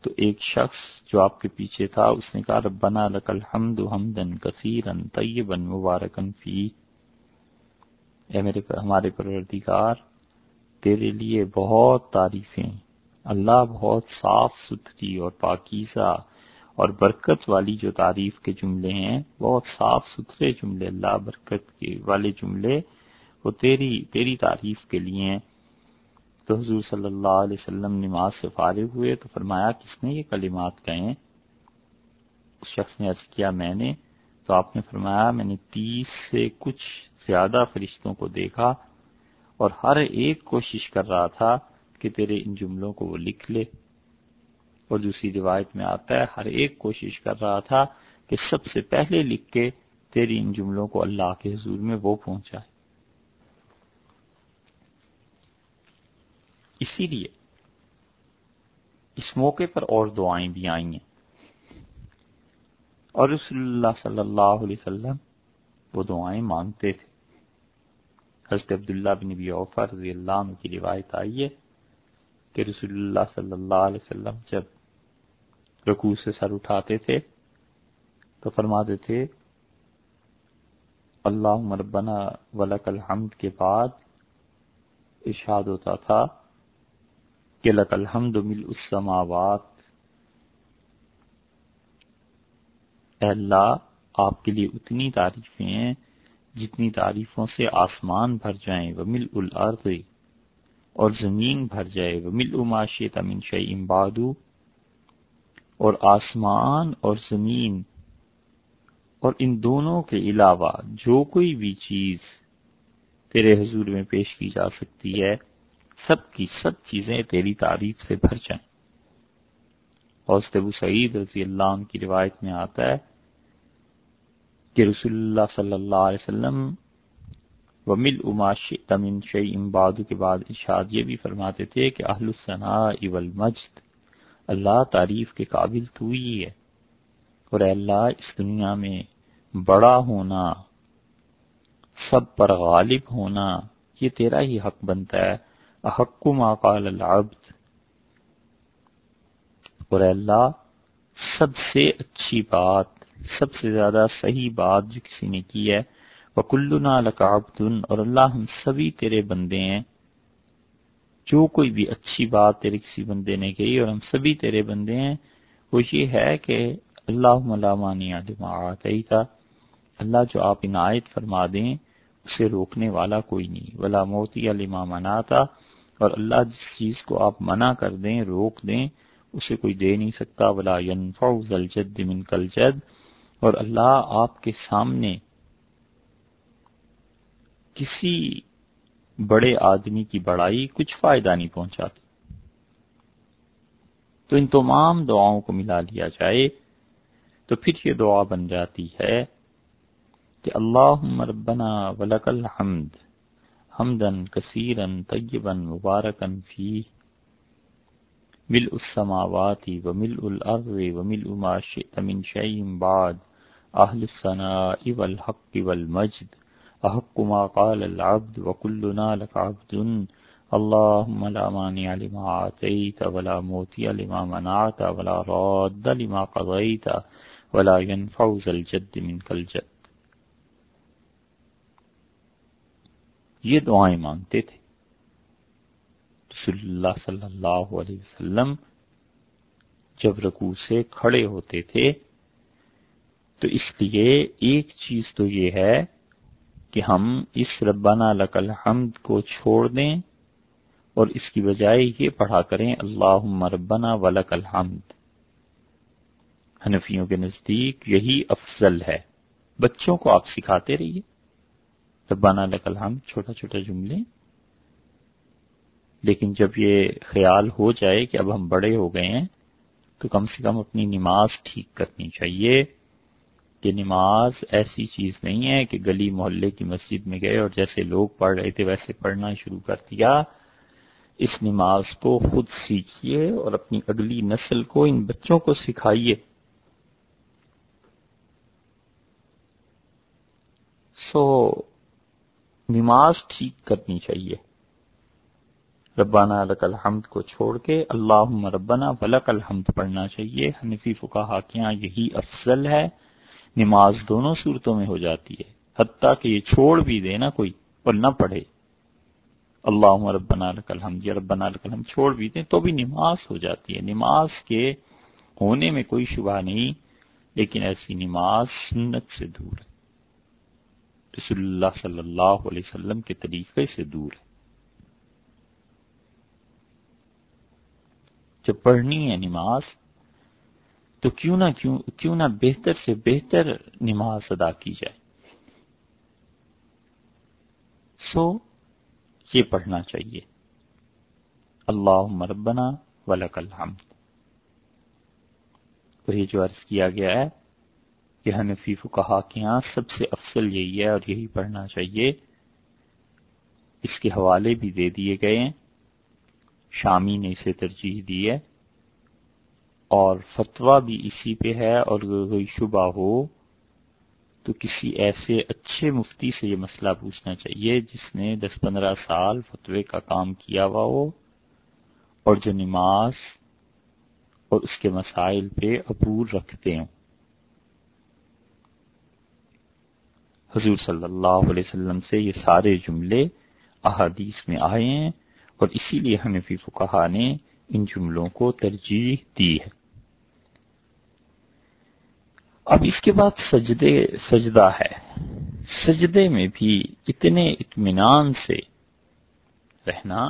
تو ایک شخص جو آپ کے پیچھے تھا، اس نے کہا، ربنا لک الحمد حمدن کثیرن طیبا مبارکن فی۔ اے میرے پر ہمارے پروردگار، تیرے لیے بہت تعریفیں۔ اللہ بہت صاف ستھری اور پاکیزہ اور برکت والی جو تعریف کے جملے ہیں، بہت صاف ستھرے جملے، اللہ برکت کے والے جملے، وہ تیری تیری تعریف کے لیے ہیں۔ تو حضور صلی اللہ علیہ وسلم نماز سے فارغ ہوئے تو فرمایا، کس نے یہ کلمات کہیں؟ اس شخص نے عرض کیا، میں نے۔ تو آپ نے فرمایا، میں نے تیس سے کچھ زیادہ فرشتوں کو دیکھا اور ہر ایک کوشش کر رہا تھا کہ تیرے ان جملوں کو وہ لکھ لے۔ اور دوسری روایت میں آتا ہے، ہر ایک کوشش کر رہا تھا کہ سب سے پہلے لکھ کے تیری ان جملوں کو اللہ کے حضور میں وہ پہنچائے۔ اسی لیے اس موقع پر اور دعائیں بھی آئی ہیں۔ اور رسول اللہ صلی اللہ علیہ وسلم وہ دعائیں مانگتے تھے۔ حضرت عبداللہ بن نبی اوفا رضی اللہ عنہ کی روایت آئی ہے کہ رسول اللہ صلی اللہ علیہ وسلم جب رکوع سے سر اٹھاتے تھے تو فرماتے تھے اللہ مربنا ولک الحمد کے بعد ارشاد ہوتا تھا کہ لک الحمد مل السماوات۔ اے اللہ، آپ کے لیے اتنی تعریفیں ہیں جتنی تعریفوں سے آسمان بھر جائیں وہ مل الارض۔ اور زمین بھر جائے وہ مل اماشی تمن شعی امبادو اور آسمان اور زمین اور ان دونوں کے علاوہ جو کوئی بھی چیز تیرے حضور میں پیش کی جا سکتی ہے، سب کی سب چیزیں تیری تعریف سے بھر جائیں۔ اور ابو سعید رضی اللہ عنہ کی روایت میں آتا ہے کہ رسول اللہ صلی اللہ علیہ وسلم و مل اماش تمن شعی امبادو کے بعد ارشاد یہ بھی فرماتے تھے کہ اہل الصناء والمجد اللہ تعریف کے قابل تو ہی ہے۔ اور اے اللہ، اس دنیا میں بڑا ہونا، سب پر غالب ہونا، یہ تیرا ہی حق بنتا ہے۔ احق ما قال العبد۔ اور اے اللہ، سب سے اچھی بات، سب سے زیادہ صحیح بات جو کسی نے کی ہے وہ کلنا اور اللہ ہم سبھی تیرے بندے ہیں۔ جو کوئی بھی اچھی بات تیرے کسی بندے نے کہی اور ہم سبھی تیرے بندے ہیں، وہ یہ ہے کہ اللہ ملامانی تھا۔ اللہ جو آپ عنایت فرما دیں، اسے روکنے والا کوئی نہیں۔ ولا موتی علما منا تھا اور اللہ جس چیز کو آپ منع کر دیں، روک دیں، اسے کوئی دے نہیں سکتا۔ ولا ينفع الجد من کل جد اور اللہ آپ کے سامنے کسی بڑے آدمی کی بڑائی کچھ فائدہ نہیں پہنچاتی۔ تو ان تمام دعاؤں کو ملا لیا جائے تو پھر یہ دعا بن جاتی ہے کہ اللہ ربنا ولک الحمد حمدن کثیرن طیبن مبارکن فی مل السماواتی و مل الارض و مل ما شئت من شیء بعد، اہل الثناء والحق والمجد۔ احق ما قال العبد وكلنا لك عبد. اللهم لا مانع لما آتيت ولا موتي لما منعت ولا راد لما قضيت ولا ينفع ذا الجد منك الجد. یہ دعائیں مانگتے تھے۔ رسول اللہ صلی اللہ علیہ وسلم جب رکوع سے کھڑے ہوتے تھے، تو اس لیے ایک چیز تو یہ ہے کہ ہم اس ربنا لک الحمد کو چھوڑ دیں اور اس کی بجائے یہ پڑھا کریں اللہ ربنا ولک الحمد۔ حنفیوں کے نزدیک یہی افضل ہے۔ بچوں کو آپ سکھاتے رہیے۔ ربنا لک الحمد، چھوٹا چھوٹا جملے۔ لیکن جب یہ خیال ہو جائے کہ اب ہم بڑے ہو گئے ہیں، تو کم سے کم اپنی نماز ٹھیک کرنی چاہیے۔ کہ نماز ایسی چیز نہیں ہے کہ گلی محلے کی مسجد میں گئے اور جیسے لوگ پڑھ رہے تھے ویسے پڑھنا شروع کر دیا۔ اس نماز کو خود سیکھیے اور اپنی اگلی نسل کو، ان بچوں کو سکھائیے۔ سو، نماز ٹھیک کرنی چاہیے۔ ربانہ لک الحمد کو چھوڑ کے اللہ ربنا ولک الحمد پڑھنا چاہیے۔ حنفی فکا کے یہاں یہی افضل ہے۔ نماز دونوں صورتوں میں ہو جاتی ہے۔ حتیٰ کہ یہ چھوڑ بھی دے نا کوئی اور نہ پڑھے۔ اللہ ربنا لک الحمد، یا ربنا لک الحمد، چھوڑ بھی دیں تو بھی نماز ہو جاتی ہے۔ نماز کے ہونے میں کوئی شبہ نہیں، لیکن ایسی نماز سنت سے دور ہے۔ رسول اللہ صلی اللہ علیہ وسلم کے طریقے سے دور ہے۔ جب پڑھنی ہے نماز تو کیوں نہ کیوں کیوں نہ بہتر سے بہتر نماز ادا کی جائے۔ سو یہ پڑھنا چاہیے۔ اللہ مربنا ولک الحمد۔ اور یہ جو عرض کیا گیا ہے کہ حنفی کہا کہ ہاں سب سے افضل یہی ہے اور یہی پڑھنا چاہیے۔ اس کے حوالے بھی دے دیے گئے ہیں۔ شامی نے اسے ترجیح دی ہے۔ اور فتویٰ بھی اسی پہ ہے اور کوئی شبہ ہو تو کسی ایسے اچھے مفتی سے یہ مسئلہ پوچھنا چاہیے جس نے دس پندرہ سال فتوے کا کام کیا ہوا ہو اور جو نماز اور اس کے مسائل پہ عبور رکھتے ہوں۔ حضور صلی اللہ علیہ وسلم سے یہ سارے جملے احادیث میں آئے ہیں اور اسی لیے حنفی فقہ نے ان جملوں کو ترجیح دی ہے۔ اب اس کے بعد سجدے، سجدہ ہے۔ سجدے میں بھی اتنے اطمینان سے رہنا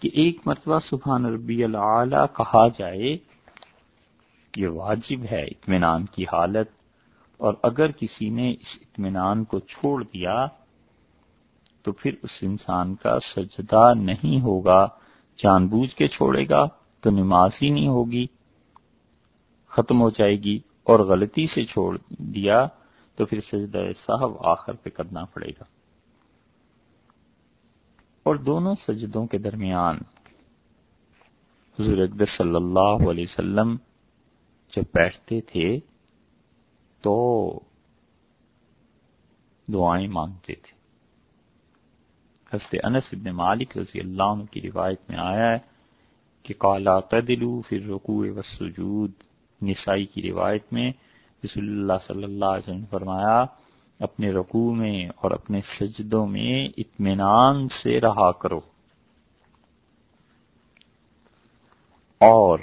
کہ ایک مرتبہ سبحان ربی العلی کہا جائے، یہ واجب ہے اطمینان کی حالت۔ اور اگر کسی نے اس اطمینان کو چھوڑ دیا، تو پھر اس انسان کا سجدہ نہیں ہوگا۔ جان بوجھ کے چھوڑے گا تو نماز ہی نہیں ہوگی، ختم ہو جائے گی۔ اور غلطی سے چھوڑ دیا تو پھر سجدہ صاحب آخر پہ کرنا پڑے گا۔ اور دونوں سجدوں کے درمیان حضور اقدر صلی اللہ علیہ وسلم جب بیٹھتے تھے تو دعائیں مانگتے تھے۔ حضرت انس ابن مالک رضی اللہ عنہ کی روایت میں آیا ہے کہ کالا تدلو پھر رکوع و سجود نسائی کی روایت میں رسول اللہ صلی اللہ علیہ وسلم فرمایا، اپنے رکوع میں اور اپنے سجدوں میں اطمینان سے رہا کرو۔ اور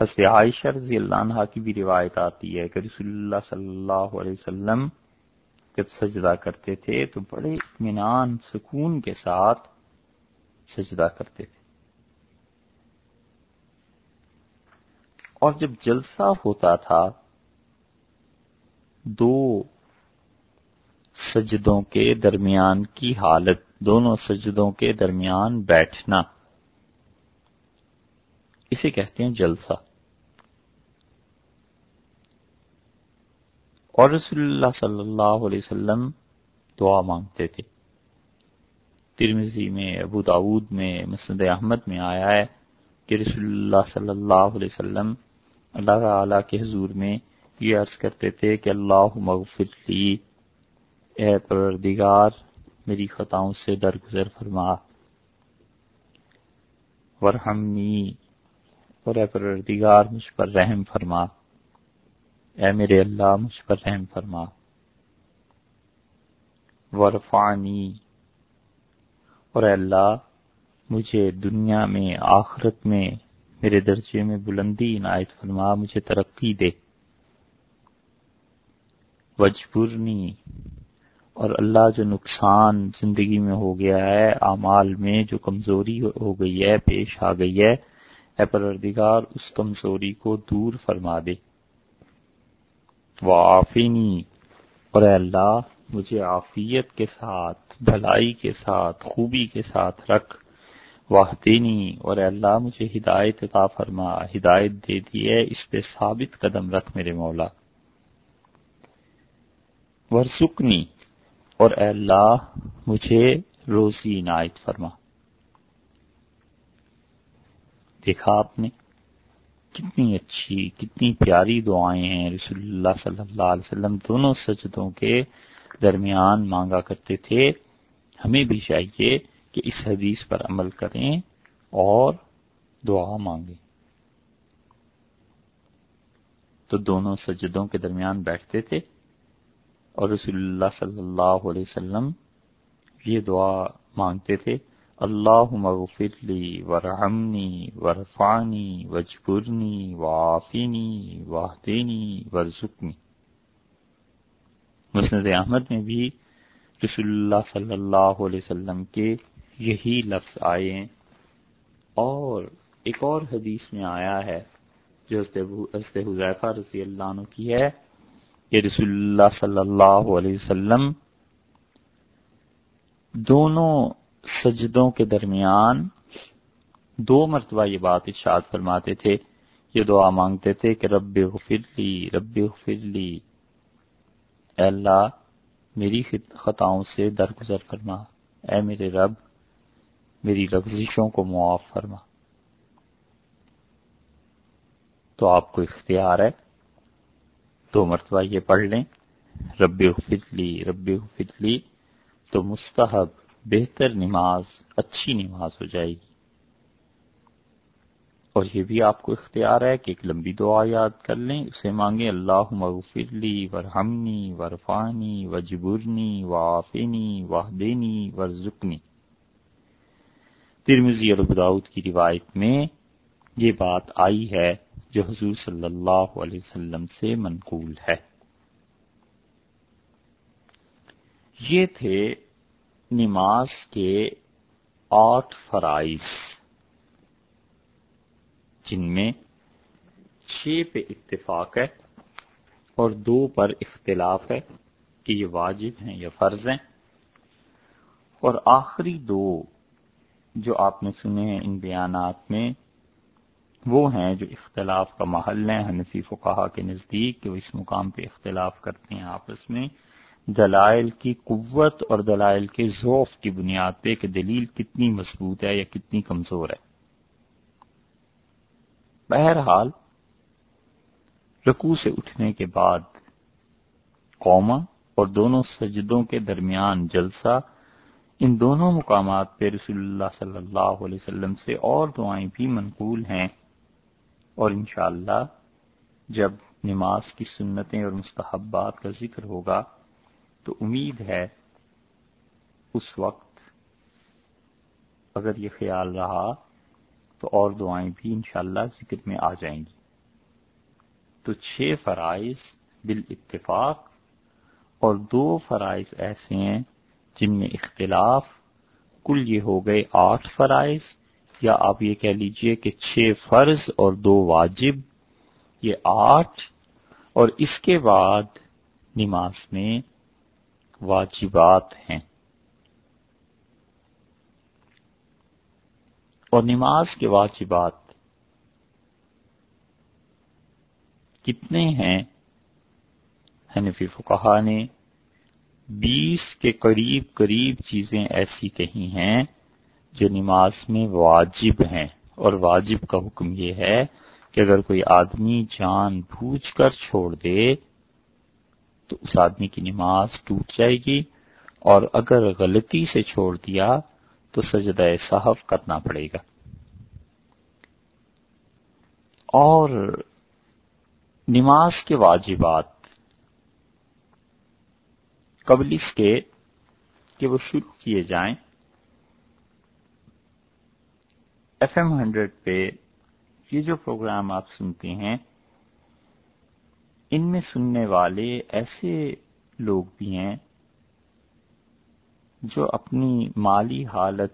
حضرت عائشہ رضی اللہ عنہ کی بھی روایت آتی ہے کہ رسول اللہ صلی اللہ علیہ وسلم جب سجدہ کرتے تھے تو بڑے اطمینان، سکون کے ساتھ سجدہ کرتے تھے۔ اور جب جلسہ ہوتا تھا، دو سجدوں کے درمیان کی حالت، دونوں سجدوں کے درمیان بیٹھنا۔ اسے کہتے ہیں جلسہ۔ اور رسول اللہ صلی اللہ علیہ وسلم دعا مانگتے تھے۔ ترمزی میں، ابو داود میں، مسند احمد میں آیا ہے کہ رسول اللہ صلی اللہ علیہ وسلم اللہ تعالی کے حضور میں یہ عرض کرتے تھے کہ اللہ مغفر لی۔ اے پروردگار، میری خطاؤں سے درگزر فرما۔ ورحمنی اور اے پروردگار، مجھ پر رحم فرما۔ اے میرے اللہ، مجھ پر رحم فرما۔ ورفانی اور اے اللہ، مجھے دنیا میں آخرت میں میرے درجے میں بلندی عنایت فرما، مجھے ترقی دے۔ وجبرنی، اور اللہ جو نقصان زندگی میں ہو گیا ہے، اعمال میں جو کمزوری ہو گئی ہے، پیش آ گئی ہے، اے پروردگار، اس کمزوری کو دور فرما دے۔ وعافینی اور اے اللہ، مجھے عافیت کے ساتھ، بھلائی کے ساتھ، خوبی کے ساتھ رکھ۔ واہدینی اور اے اللہ مجھے ہدایت عطا فرما، ہدایت دے دی ہے، اس پہ ثابت قدم رکھ میرے مولا۔ ورسکنی اور اے اللہ مجھے روزی عنایت فرما۔ دیکھا آپ نے؟ کتنی اچھی، کتنی پیاری دعائیں ہیں رسول اللہ صلی اللہ علیہ وسلم دونوں سجدوں کے درمیان مانگا کرتے تھے۔ ہمیں بھی چاہیے کہ اس حدیث پر عمل کریں اور دعا مانگیں۔ تو دونوں سجدوں کے درمیان بیٹھتے تھے اور رسول اللہ صلی اللہ علیہ وسلم یہ دعا مانگتے تھے اللہ مغفر لی ورحمنی ورفانی وجبرنی وعافینی واہدینی ورزقنی۔ مسند احمد میں بھی رسول اللہ صلی اللہ علیہ وسلم کے یہی لفظ آئے ہیں۔ اور ایک اور حدیث میں آیا ہے جو حضرت حضیفہ رضی اللہ عنہ کی ہے۔ کہ رسول اللہ صلی اللہ علیہ وسلم دونوں سجدوں کے درمیان دو مرتبہ یہ بات ارشاد فرماتے تھے۔ یہ دعا مانگتے تھے کہ رب غفر لی، رب غفر لی۔ اے اللہ، میری خطاؤں سے درگزر فرما۔ اے میرے رب میری لفزشوں کو معاف فرما۔ تو آپ کو اختیار ہے۔ دو مرتبہ یہ پڑھ لیں۔ رب فتلی رب فتلی تو مستحب، بہتر نماز، اچھی نماز ہو جائے گی۔ اور یہ بھی آپ کو اختیار ہے کہ ایک لمبی دعا یاد کر لیں۔ اسے مانگیں اللہ مغفرلی ورحمنی ورفانی وجبرنی، وعافنی وحدینی ورزقنی ترمزی اور بداؤد کی روایت میں یہ بات آئی ہے جو حضور صلی اللہ علیہ وسلم سے منقول ہے۔ یہ تھے نماز کے آٹھ فرائض، جن میں چھ پہ اتفاق ہے اور دو پر اختلاف ہے کہ یہ واجب ہیں یا فرض ہیں۔ اور آخری دو جو آپ نے سنے ہیں ان بیانات میں، وہ ہیں جو اختلاف کا محل ہیں حنفی فقہا کے نزدیک، کہ وہ اس مقام پہ اختلاف کرتے ہیں آپس میں۔ دلائل کی قوت اور دلائل کے ذوف کی بنیاد پہ کہ دلیل کتنی مضبوط ہے یا کتنی کمزور ہے۔ بہرحال رکو سے اٹھنے کے بعد قوما اور دونوں سجدوں کے درمیان جلسہ ان دونوں مقامات پہ رسول اللہ صلی اللہ علیہ وسلم سے اور دعائیں بھی منقول ہیں۔ اور انشاءاللہ جب نماز کی سنتیں اور مستحبات کا ذکر ہوگا تو امید ہے اس وقت اگر یہ خیال رہا تو اور دعائیں بھی انشاءاللہ ذکر میں آ جائیں گی۔ تو چھ فرائض بال اتفاق اور دو فرائض ایسے ہیں جن میں اختلاف، کل یہ ہو گئے آٹھ فرائض، یا آپ یہ کہہ لیجیے کہ چھ فرض اور دو واجب، یہ آٹھ، اور اس کے بعد نماز میں واجبات ہیں۔ اور نماز کے واجبات کتنے ہیں؟ حنفی فقہ نے بیس کے قریب قریب چیزیں ایسی کہی ہیں جو نماز میں واجب ہیں۔ اور واجب کا حکم یہ ہے کہ اگر کوئی آدمی جان بوجھ کر چھوڑ دے تو اس آدمی کی نماز ٹوٹ جائے گی۔ اور اگر غلطی سے چھوڑ دیا تو سجدہ صحف کرنا پڑے گا۔ اور نماز کے واجبات قبل اس کے کہ وہ شروع کیے جائیں۔ ایف ایم ہنڈریڈ پہ یہ جو پروگرام آپ سنتے ہیں، ان میں سننے والے ایسے لوگ بھی ہیں جو اپنی مالی حالت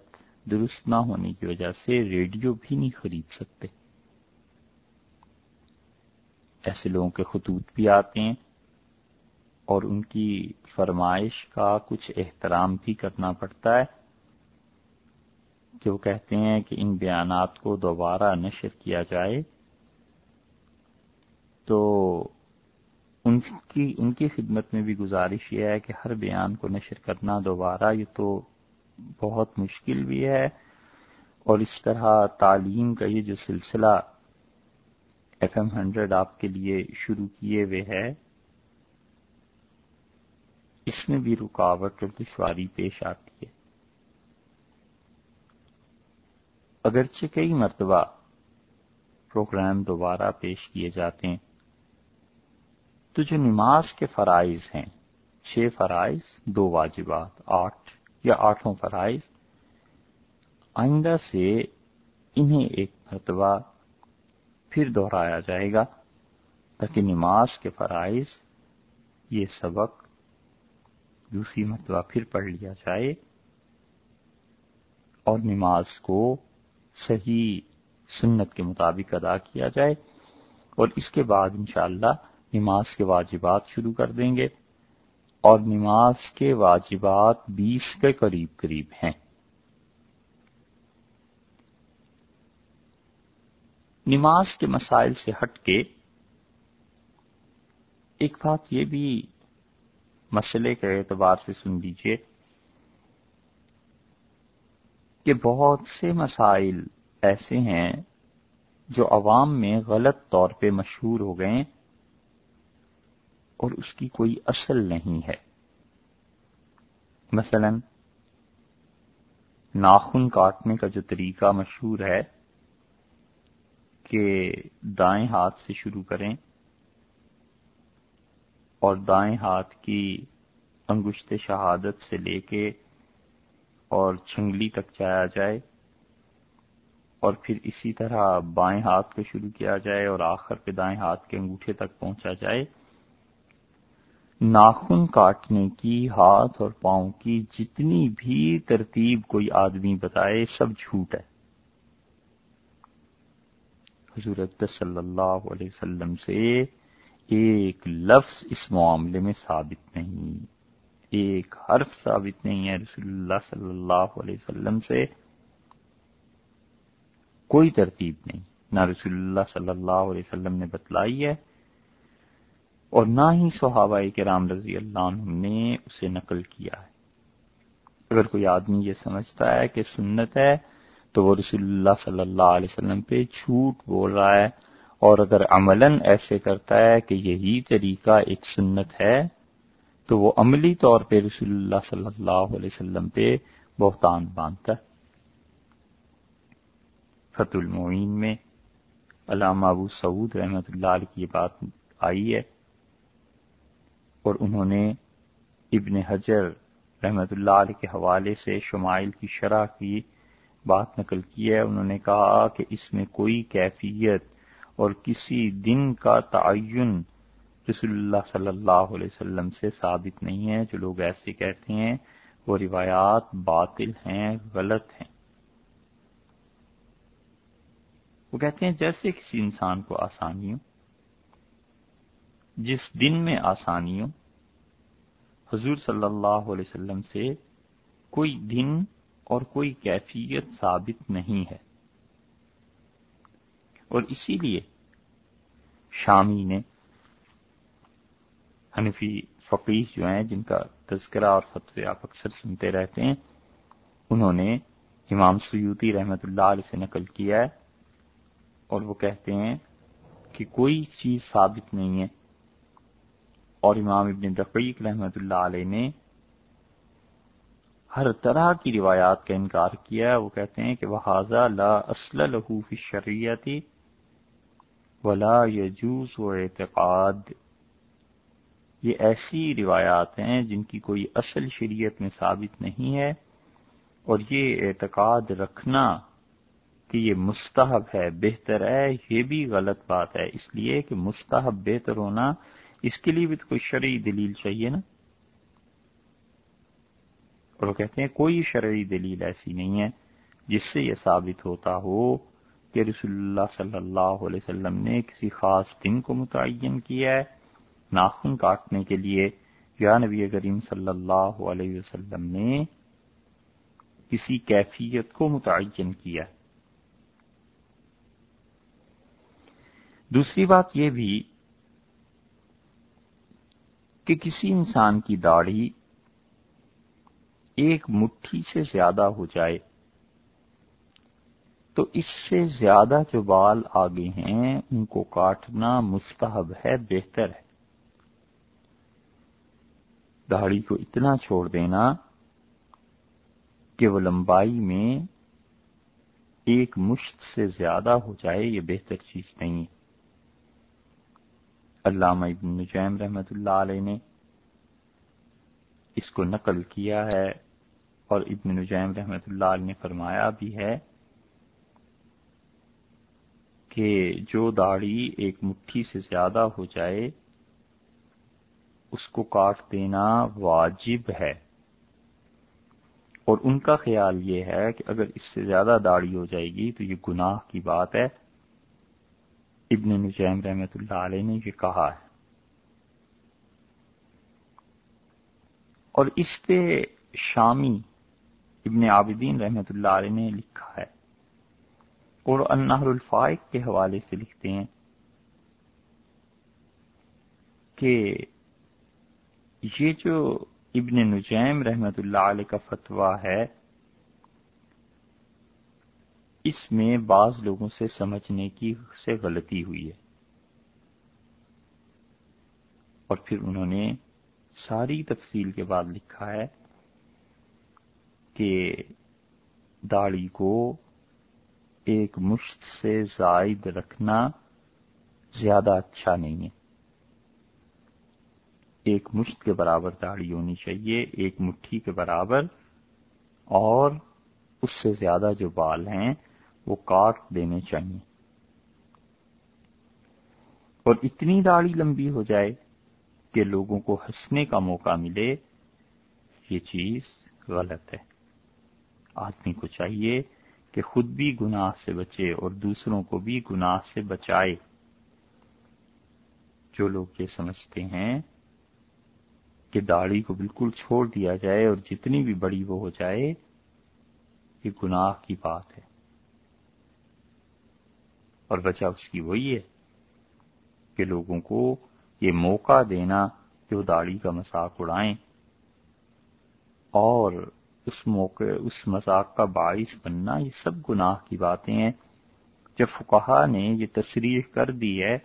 درست نہ ہونے کی وجہ سے ریڈیو بھی نہیں خرید سکتے۔ ایسے لوگوں کے خطوط بھی آتے ہیں۔ اور ان کی فرمائش کا کچھ احترام بھی کرنا پڑتا ہے کہ وہ کہتے ہیں کہ ان بیانات کو دوبارہ نشر کیا جائے، تو ان کی ان کی خدمت میں بھی گزارش یہ ہے کہ ہر بیان کو نشر کرنا دوبارہ، یہ تو بہت مشکل بھی ہے، اور اس طرح تعلیم کا یہ جو سلسلہ ایف ایم ہنڈریڈ آپ کے لیے شروع کیے ہوئے ہے اس میں بھی رکاوٹ اور دشواری پیش آتی ہے۔ اگرچہ کئی مرتبہ پروگرام دوبارہ پیش کیے جاتے ہیں، تو جو نماز کے فرائض ہیں، چھ فرائض، دو واجبات، آٹھ یا آٹھوں فرائض، آئندہ سے انہیں ایک مرتبہ پھر دہرایا جائے گا تاکہ نماز کے فرائض یہ سبق دوسری مرتبہ پھر پڑھ لیا جائے اور نماز کو صحیح سنت کے مطابق ادا کیا جائے اور اس کے بعد انشاءاللہ اللہ نماز کے واجبات شروع کر دیں گے اور نماز کے واجبات بیس کے قریب قریب ہیں۔ نماز کے مسائل سے ہٹ کے ایک بات یہ بھی مسئلے کے اعتبار سے سن لیجیے کہ بہت سے مسائل ایسے ہیں جو عوام میں غلط طور پہ مشہور ہو گئے اور اس کی کوئی اصل نہیں ہے۔ مثلا، ناخن کاٹنے کا جو طریقہ مشہور ہے کہ دائیں ہاتھ سے شروع کریں اور دائیں ہاتھ کی انگشت شہادت سے لے کے اور چھنگلی تک جایا جائے اور پھر اسی طرح بائیں ہاتھ کو شروع کیا جائے اور آخر پہ دائیں ہاتھ کے انگوٹھے تک پہنچا جائے۔ ناخن کاٹنے کی، ہاتھ اور پاؤں کی جتنی بھی ترتیب کوئی آدمی بتائے، سب جھوٹ ہے۔ حضرت صلی اللہ علیہ وسلم سے ایک لفظ اس معاملے میں ثابت نہیں۔ ایک حرف ثابت نہیں ہے رسول اللہ صلی اللہ علیہ وسلم سے۔ کوئی ترتیب نہیں۔ نہ رسول اللہ صلی اللہ علیہ وسلم نے بتلائی ہے اور نہ ہی صحابہ کرام رضی اللہ عنہ نے اسے نقل کیا ہے۔ اگر کوئی آدمی یہ سمجھتا ہے کہ سنت ہے تو وہ رسول اللہ صلی اللہ علیہ وسلم پہ جھوٹ بول رہا ہے۔ اور اگر عملاً ایسے کرتا ہے کہ یہی طریقہ ایک سنت ہے، تو وہ عملی طور پہ رسول اللہ صلی اللہ علیہ وسلم پہ بہتان باندھتا ہے۔ فت المعین میں علامہ ابو سعود رحمۃ اللہ علیہ کی یہ بات آئی ہے اور انہوں نے ابن حجر رحمۃ اللہ علیہ کے حوالے سے شمائل کی شرح کی بات نقل کی ہے۔ انہوں نے کہا کہ اس میں کوئی کیفیت اور کسی دن کا تعین رسول اللہ صلی اللہ علیہ وسلم سے ثابت نہیں ہے، جو لوگ ایسے کہتے ہیں، وہ روایات باطل ہیں، غلط ہیں۔ وہ کہتے ہیں جیسے کسی انسان کو آسانی ہو جس دن میں آسانی ہو حضور صلی اللہ علیہ وسلم سے کوئی دن اور کوئی کیفیت ثابت نہیں ہے۔ اور اسی لیے شامی نے حنفی فقیح جو ہیں، جن کا تذکرہ اور فتوی آپ اکثر سنتے رہتے ہیں، انہوں نے امام سیوتی رحمت اللہ علیہ سے نقل کیا ہے اور وہ کہتے ہیں کہ کوئی چیز ثابت نہیں ہے۔ اور امام ابن دقیق رحمت اللہ علیہ نے ہر طرح کی روایات کا انکار کیا ہے۔ وہ کہتے ہیں کہ وہ حاضہ لا اصل لہو فی شریعتی ولا یجوز و اعتقاد۔ یہ ایسی روایات ہیں جن کی کوئی اصل شریعت میں ثابت نہیں ہے، اور یہ اعتقاد رکھنا کہ یہ مستحب ہے، بہتر ہے، یہ بھی غلط بات ہے۔ اس لیے کہ مستحب بہتر ہونا، اس کے لیے بھی تو کوئی شرعی دلیل چاہیے نا۔ اور وہ کہتے ہیں کوئی شرعی دلیل ایسی نہیں ہے جس سے یہ ثابت ہوتا ہو۔ کہ رسول اللہ صلی اللہ علیہ وسلم نے کسی خاص دن کو متعین کیا ہے، ناخن کاٹنے کے لیے۔ یا نبی کریم صلی اللہ علیہ وسلم نے کسی کیفیت کو متعین کیا۔ دوسری بات یہ بھی کہ کسی انسان کی داڑھی ایک مٹھی سے زیادہ ہو جائے۔ تو اس سے زیادہ جو بال آگے ہیں، ان کو کاٹنا مستحب ہے، بہتر ہے۔ داڑھی کو اتنا چھوڑ دینا کہ وہ لمبائی میں ایک مشت سے زیادہ ہو جائے، یہ بہتر چیز نہیں ہے۔ علامہ ابن نجیم رحمت اللہ علیہ نے اس کو نقل کیا ہے اور ابن نجیم رحمت اللہ علیہ نے فرمایا بھی ہے کہ جو داڑھی ایک مٹھی سے زیادہ ہو جائے، اس کو کاٹ دینا واجب ہے۔ اور ان کا خیال یہ ہے کہ اگر اس سے زیادہ داڑھی ہو جائے گی تو یہ گناہ کی بات ہے۔ ابن نجیم رحمت اللہ علیہ نے یہ کہا ہے۔ اور اس پہ شامی ابن عابدین رحمت اللہ علیہ نے لکھا ہے۔ اور النہر الفائق کے حوالے سے لکھتے ہیں کہ یہ جو ابن نجیم رحمت اللہ علیہ کا فتویٰ ہے، اس میں بعض لوگوں سے سمجھنے کی سے غلطی ہوئی ہے۔ اور پھر انہوں نے ساری تفصیل کے بعد لکھا ہے کہ داڑھی کو ایک مشت سے زائد رکھنا زیادہ اچھا نہیں ہے۔ ایک مشت کے برابر داڑھی ہونی چاہیے، ایک مٹھی کے برابر، اور اس سے زیادہ جو بال ہیں وہ کاٹ دینے چاہیے۔ اور اتنی داڑھی لمبی ہو جائے کہ لوگوں کو ہنسنے کا موقع ملے، یہ چیز غلط ہے۔ آدمی کو چاہیے کہ خود بھی گناہ سے بچے اور دوسروں کو بھی گناہ سے بچائے۔ جو لوگ یہ سمجھتے ہیں کہ داڑھی کو بالکل چھوڑ دیا جائے اور جتنی بھی بڑی وہ ہو جائے، یہ گناہ کی بات ہے۔ اور وجہ اس کی وہی ہے کہ لوگوں کو یہ موقع دینا کہ وہ داڑھی کا مذاق اڑائیں اور اس موقع، اس مذاق کا باعث بننا، یہ سب گناہ کی باتیں ہیں۔ جب فقہا نے یہ تصریح کر دی ہے،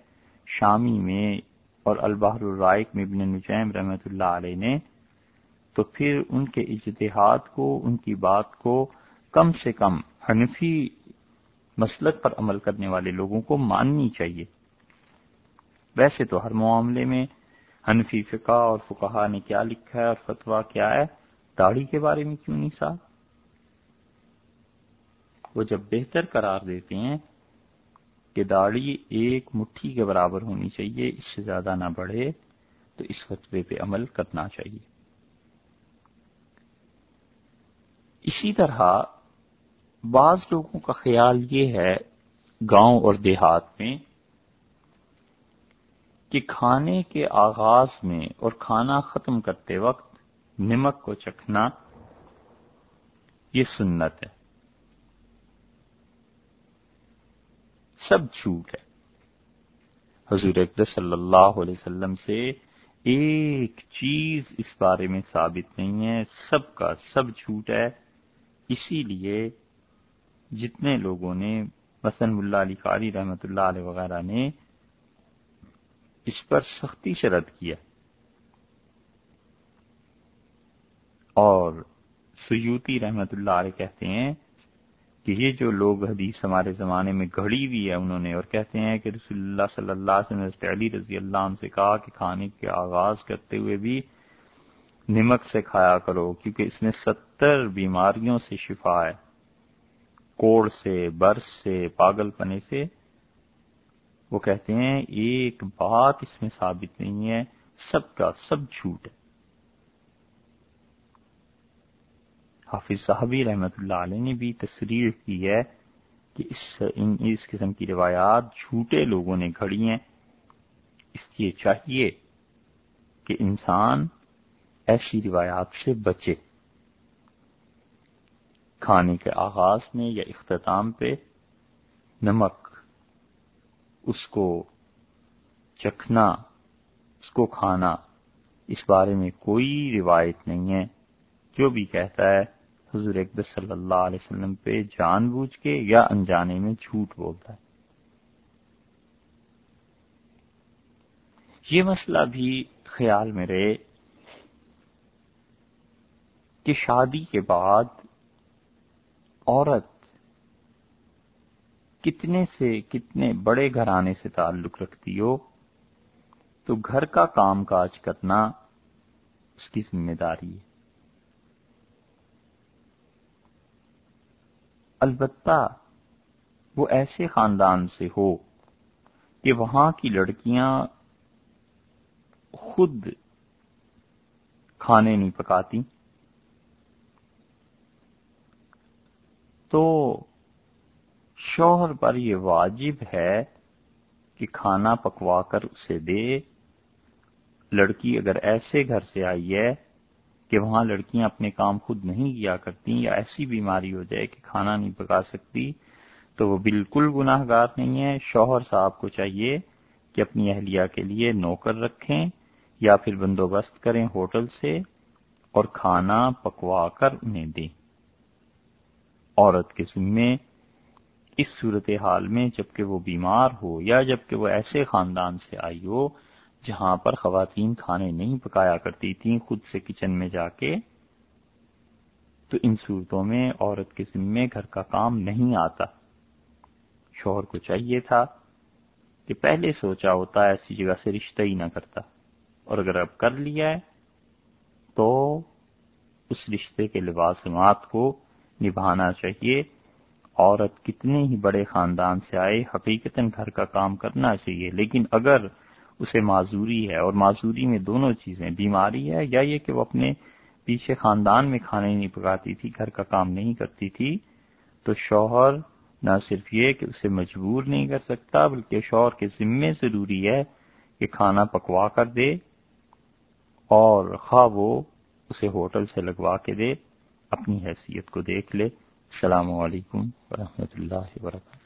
شامی میں اور البحر الرائق میں ابن نجیم رحمت اللہ علیہ نے، تو پھر ان کے اجتہاد کو، ان کی بات کو کم سے کم حنفی مسلک پر عمل کرنے والے لوگوں کو ماننی چاہیے۔ ویسے تو ہر معاملے میں حنفی فقہ اور فقہ نے کیا لکھا ہے اور فتویٰ کیا ہے؟ داڑھی کے بارے میں کیوں نہیں صاحب؟ وہ جب بہتر قرار دیتے ہیں کہ داڑھی ایک مٹھی کے برابر ہونی چاہیے، اس سے زیادہ نہ بڑھے، تو اس فتوے پہ عمل کرنا چاہیے۔ اسی طرح بعض لوگوں کا خیال یہ ہے گاؤں اور دیہات میں کہ کھانے کے آغاز میں اور کھانا ختم کرتے وقت نمک کو چکھنا یہ سنت ہے۔ سب جھوٹ ہے۔ حضور اقدس صلی اللہ علیہ وسلم سے ایک چیز اس بارے میں ثابت نہیں ہے۔ سب کا سب جھوٹ ہے۔ اسی لیے جتنے لوگوں نے، مثلا اللہ علی قاری رحمت اللہ علیہ وغیرہ نے، اس پر سختی سے رد کیا اور سیوتی رحمت اللہ علیہ کہتے ہیں کہ یہ جو لوگ حدیث ہمارے زمانے میں گھڑی ہوئی ہے انہوں نے اور کہتے ہیں کہ رسول اللہ صلی اللہ علیہ وسلم علی رضی اللہ عنہ سے کہا کہ کھانے کے آغاز کرتے ہوئے بھی نمک سے کھایا کرو، کیونکہ اس میں ستر بیماریوں سے شفا ہے۔ کوڑ سے، برس سے، پاگل پنے سے۔ وہ کہتے ہیں، ایک بات اس میں ثابت نہیں ہے، سب کا سب جھوٹ ہے۔ حافظ صاحبی رحمت اللہ علیہ نے بھی تصریح کی ہے کہ اس ان اس قسم کی روایات جھوٹے لوگوں نے گھڑی ہیں۔ اس لیے چاہیے کہ انسان ایسی روایات سے بچے۔ کھانے کے آغاز میں یا اختتام پہ نمک، اس کو چکھنا، اس کو کھانا، اس بارے میں کوئی روایت نہیں ہے۔ جو بھی کہتا ہے حضور اقدس صلی اللہ علیہ وسلم پہ جان بوجھ کے یا انجانے میں جھوٹ بولتا ہے؟ یہ مسئلہ بھی خیال میں رہے کہ شادی کے بعد عورت کتنے سے کتنے بڑے گھرانے سے تعلق رکھتی ہو، تو گھر کا کام کاج کرنا اس کی ذمہ داری ہے۔ البتہ وہ ایسے خاندان سے ہو کہ وہاں کی لڑکیاں خود کھانے نہیں پکاتی۔ تو شوہر پر یہ واجب ہے کہ کھانا پکوا کر اسے دے۔ لڑکی اگر ایسے گھر سے آئی ہے کہ وہاں لڑکیاں اپنے کام خود نہیں کیا کرتی یا ایسی بیماری ہو جائے کہ کھانا نہیں پکا سکتی، تو وہ بالکل گناہ گار نہیں ہے شوہر صاحب کو چاہیے کہ اپنی اہلیہ کے لیے نوکر رکھیں یا پھر بندوبست کریں ہوٹل سے اور کھانا پکوا کر انہیں دیں۔ عورت کے ذمے اس صورت حال میں جبکہ وہ بیمار ہو یا جبکہ وہ ایسے خاندان سے آئی ہو جہاں پر خواتین کھانے نہیں پکایا کرتی تھیں خود سے کچن میں جا کے، تو ان صورتوں میں عورت کے ذمے گھر کا کام نہیں آتا۔ شوہر کو چاہیے تھا کہ پہلے سوچا ہوتا ایسی جگہ سے رشتہ ہی نہ کرتا۔ اور اگر اب کر لیا ہے، تو اس رشتے کے لباسمات کو نبھانا چاہیے۔ عورت کتنے ہی بڑے خاندان سے آئے حقیقت گھر کا کام کرنا چاہیے۔ لیکن اگر اسے معذوری ہے اور معذوری میں دونوں چیزیں، بیماری ہے یا یہ کہ وہ اپنے پیچھے خاندان میں کھانے نہیں پکاتی تھی، گھر کا کام نہیں کرتی تھی، تو شوہر نہ صرف یہ کہ اسے مجبور نہیں کر سکتا، بلکہ شوہر کے ذمے ضروری ہے کہ کھانا پکوا کر دے اور خواہ وہ اسے ہوٹل سے لگوا کے دے، اپنی حیثیت کو دیکھ لے۔ السلام علیکم ورحمۃ اللہ وبرکاتہ۔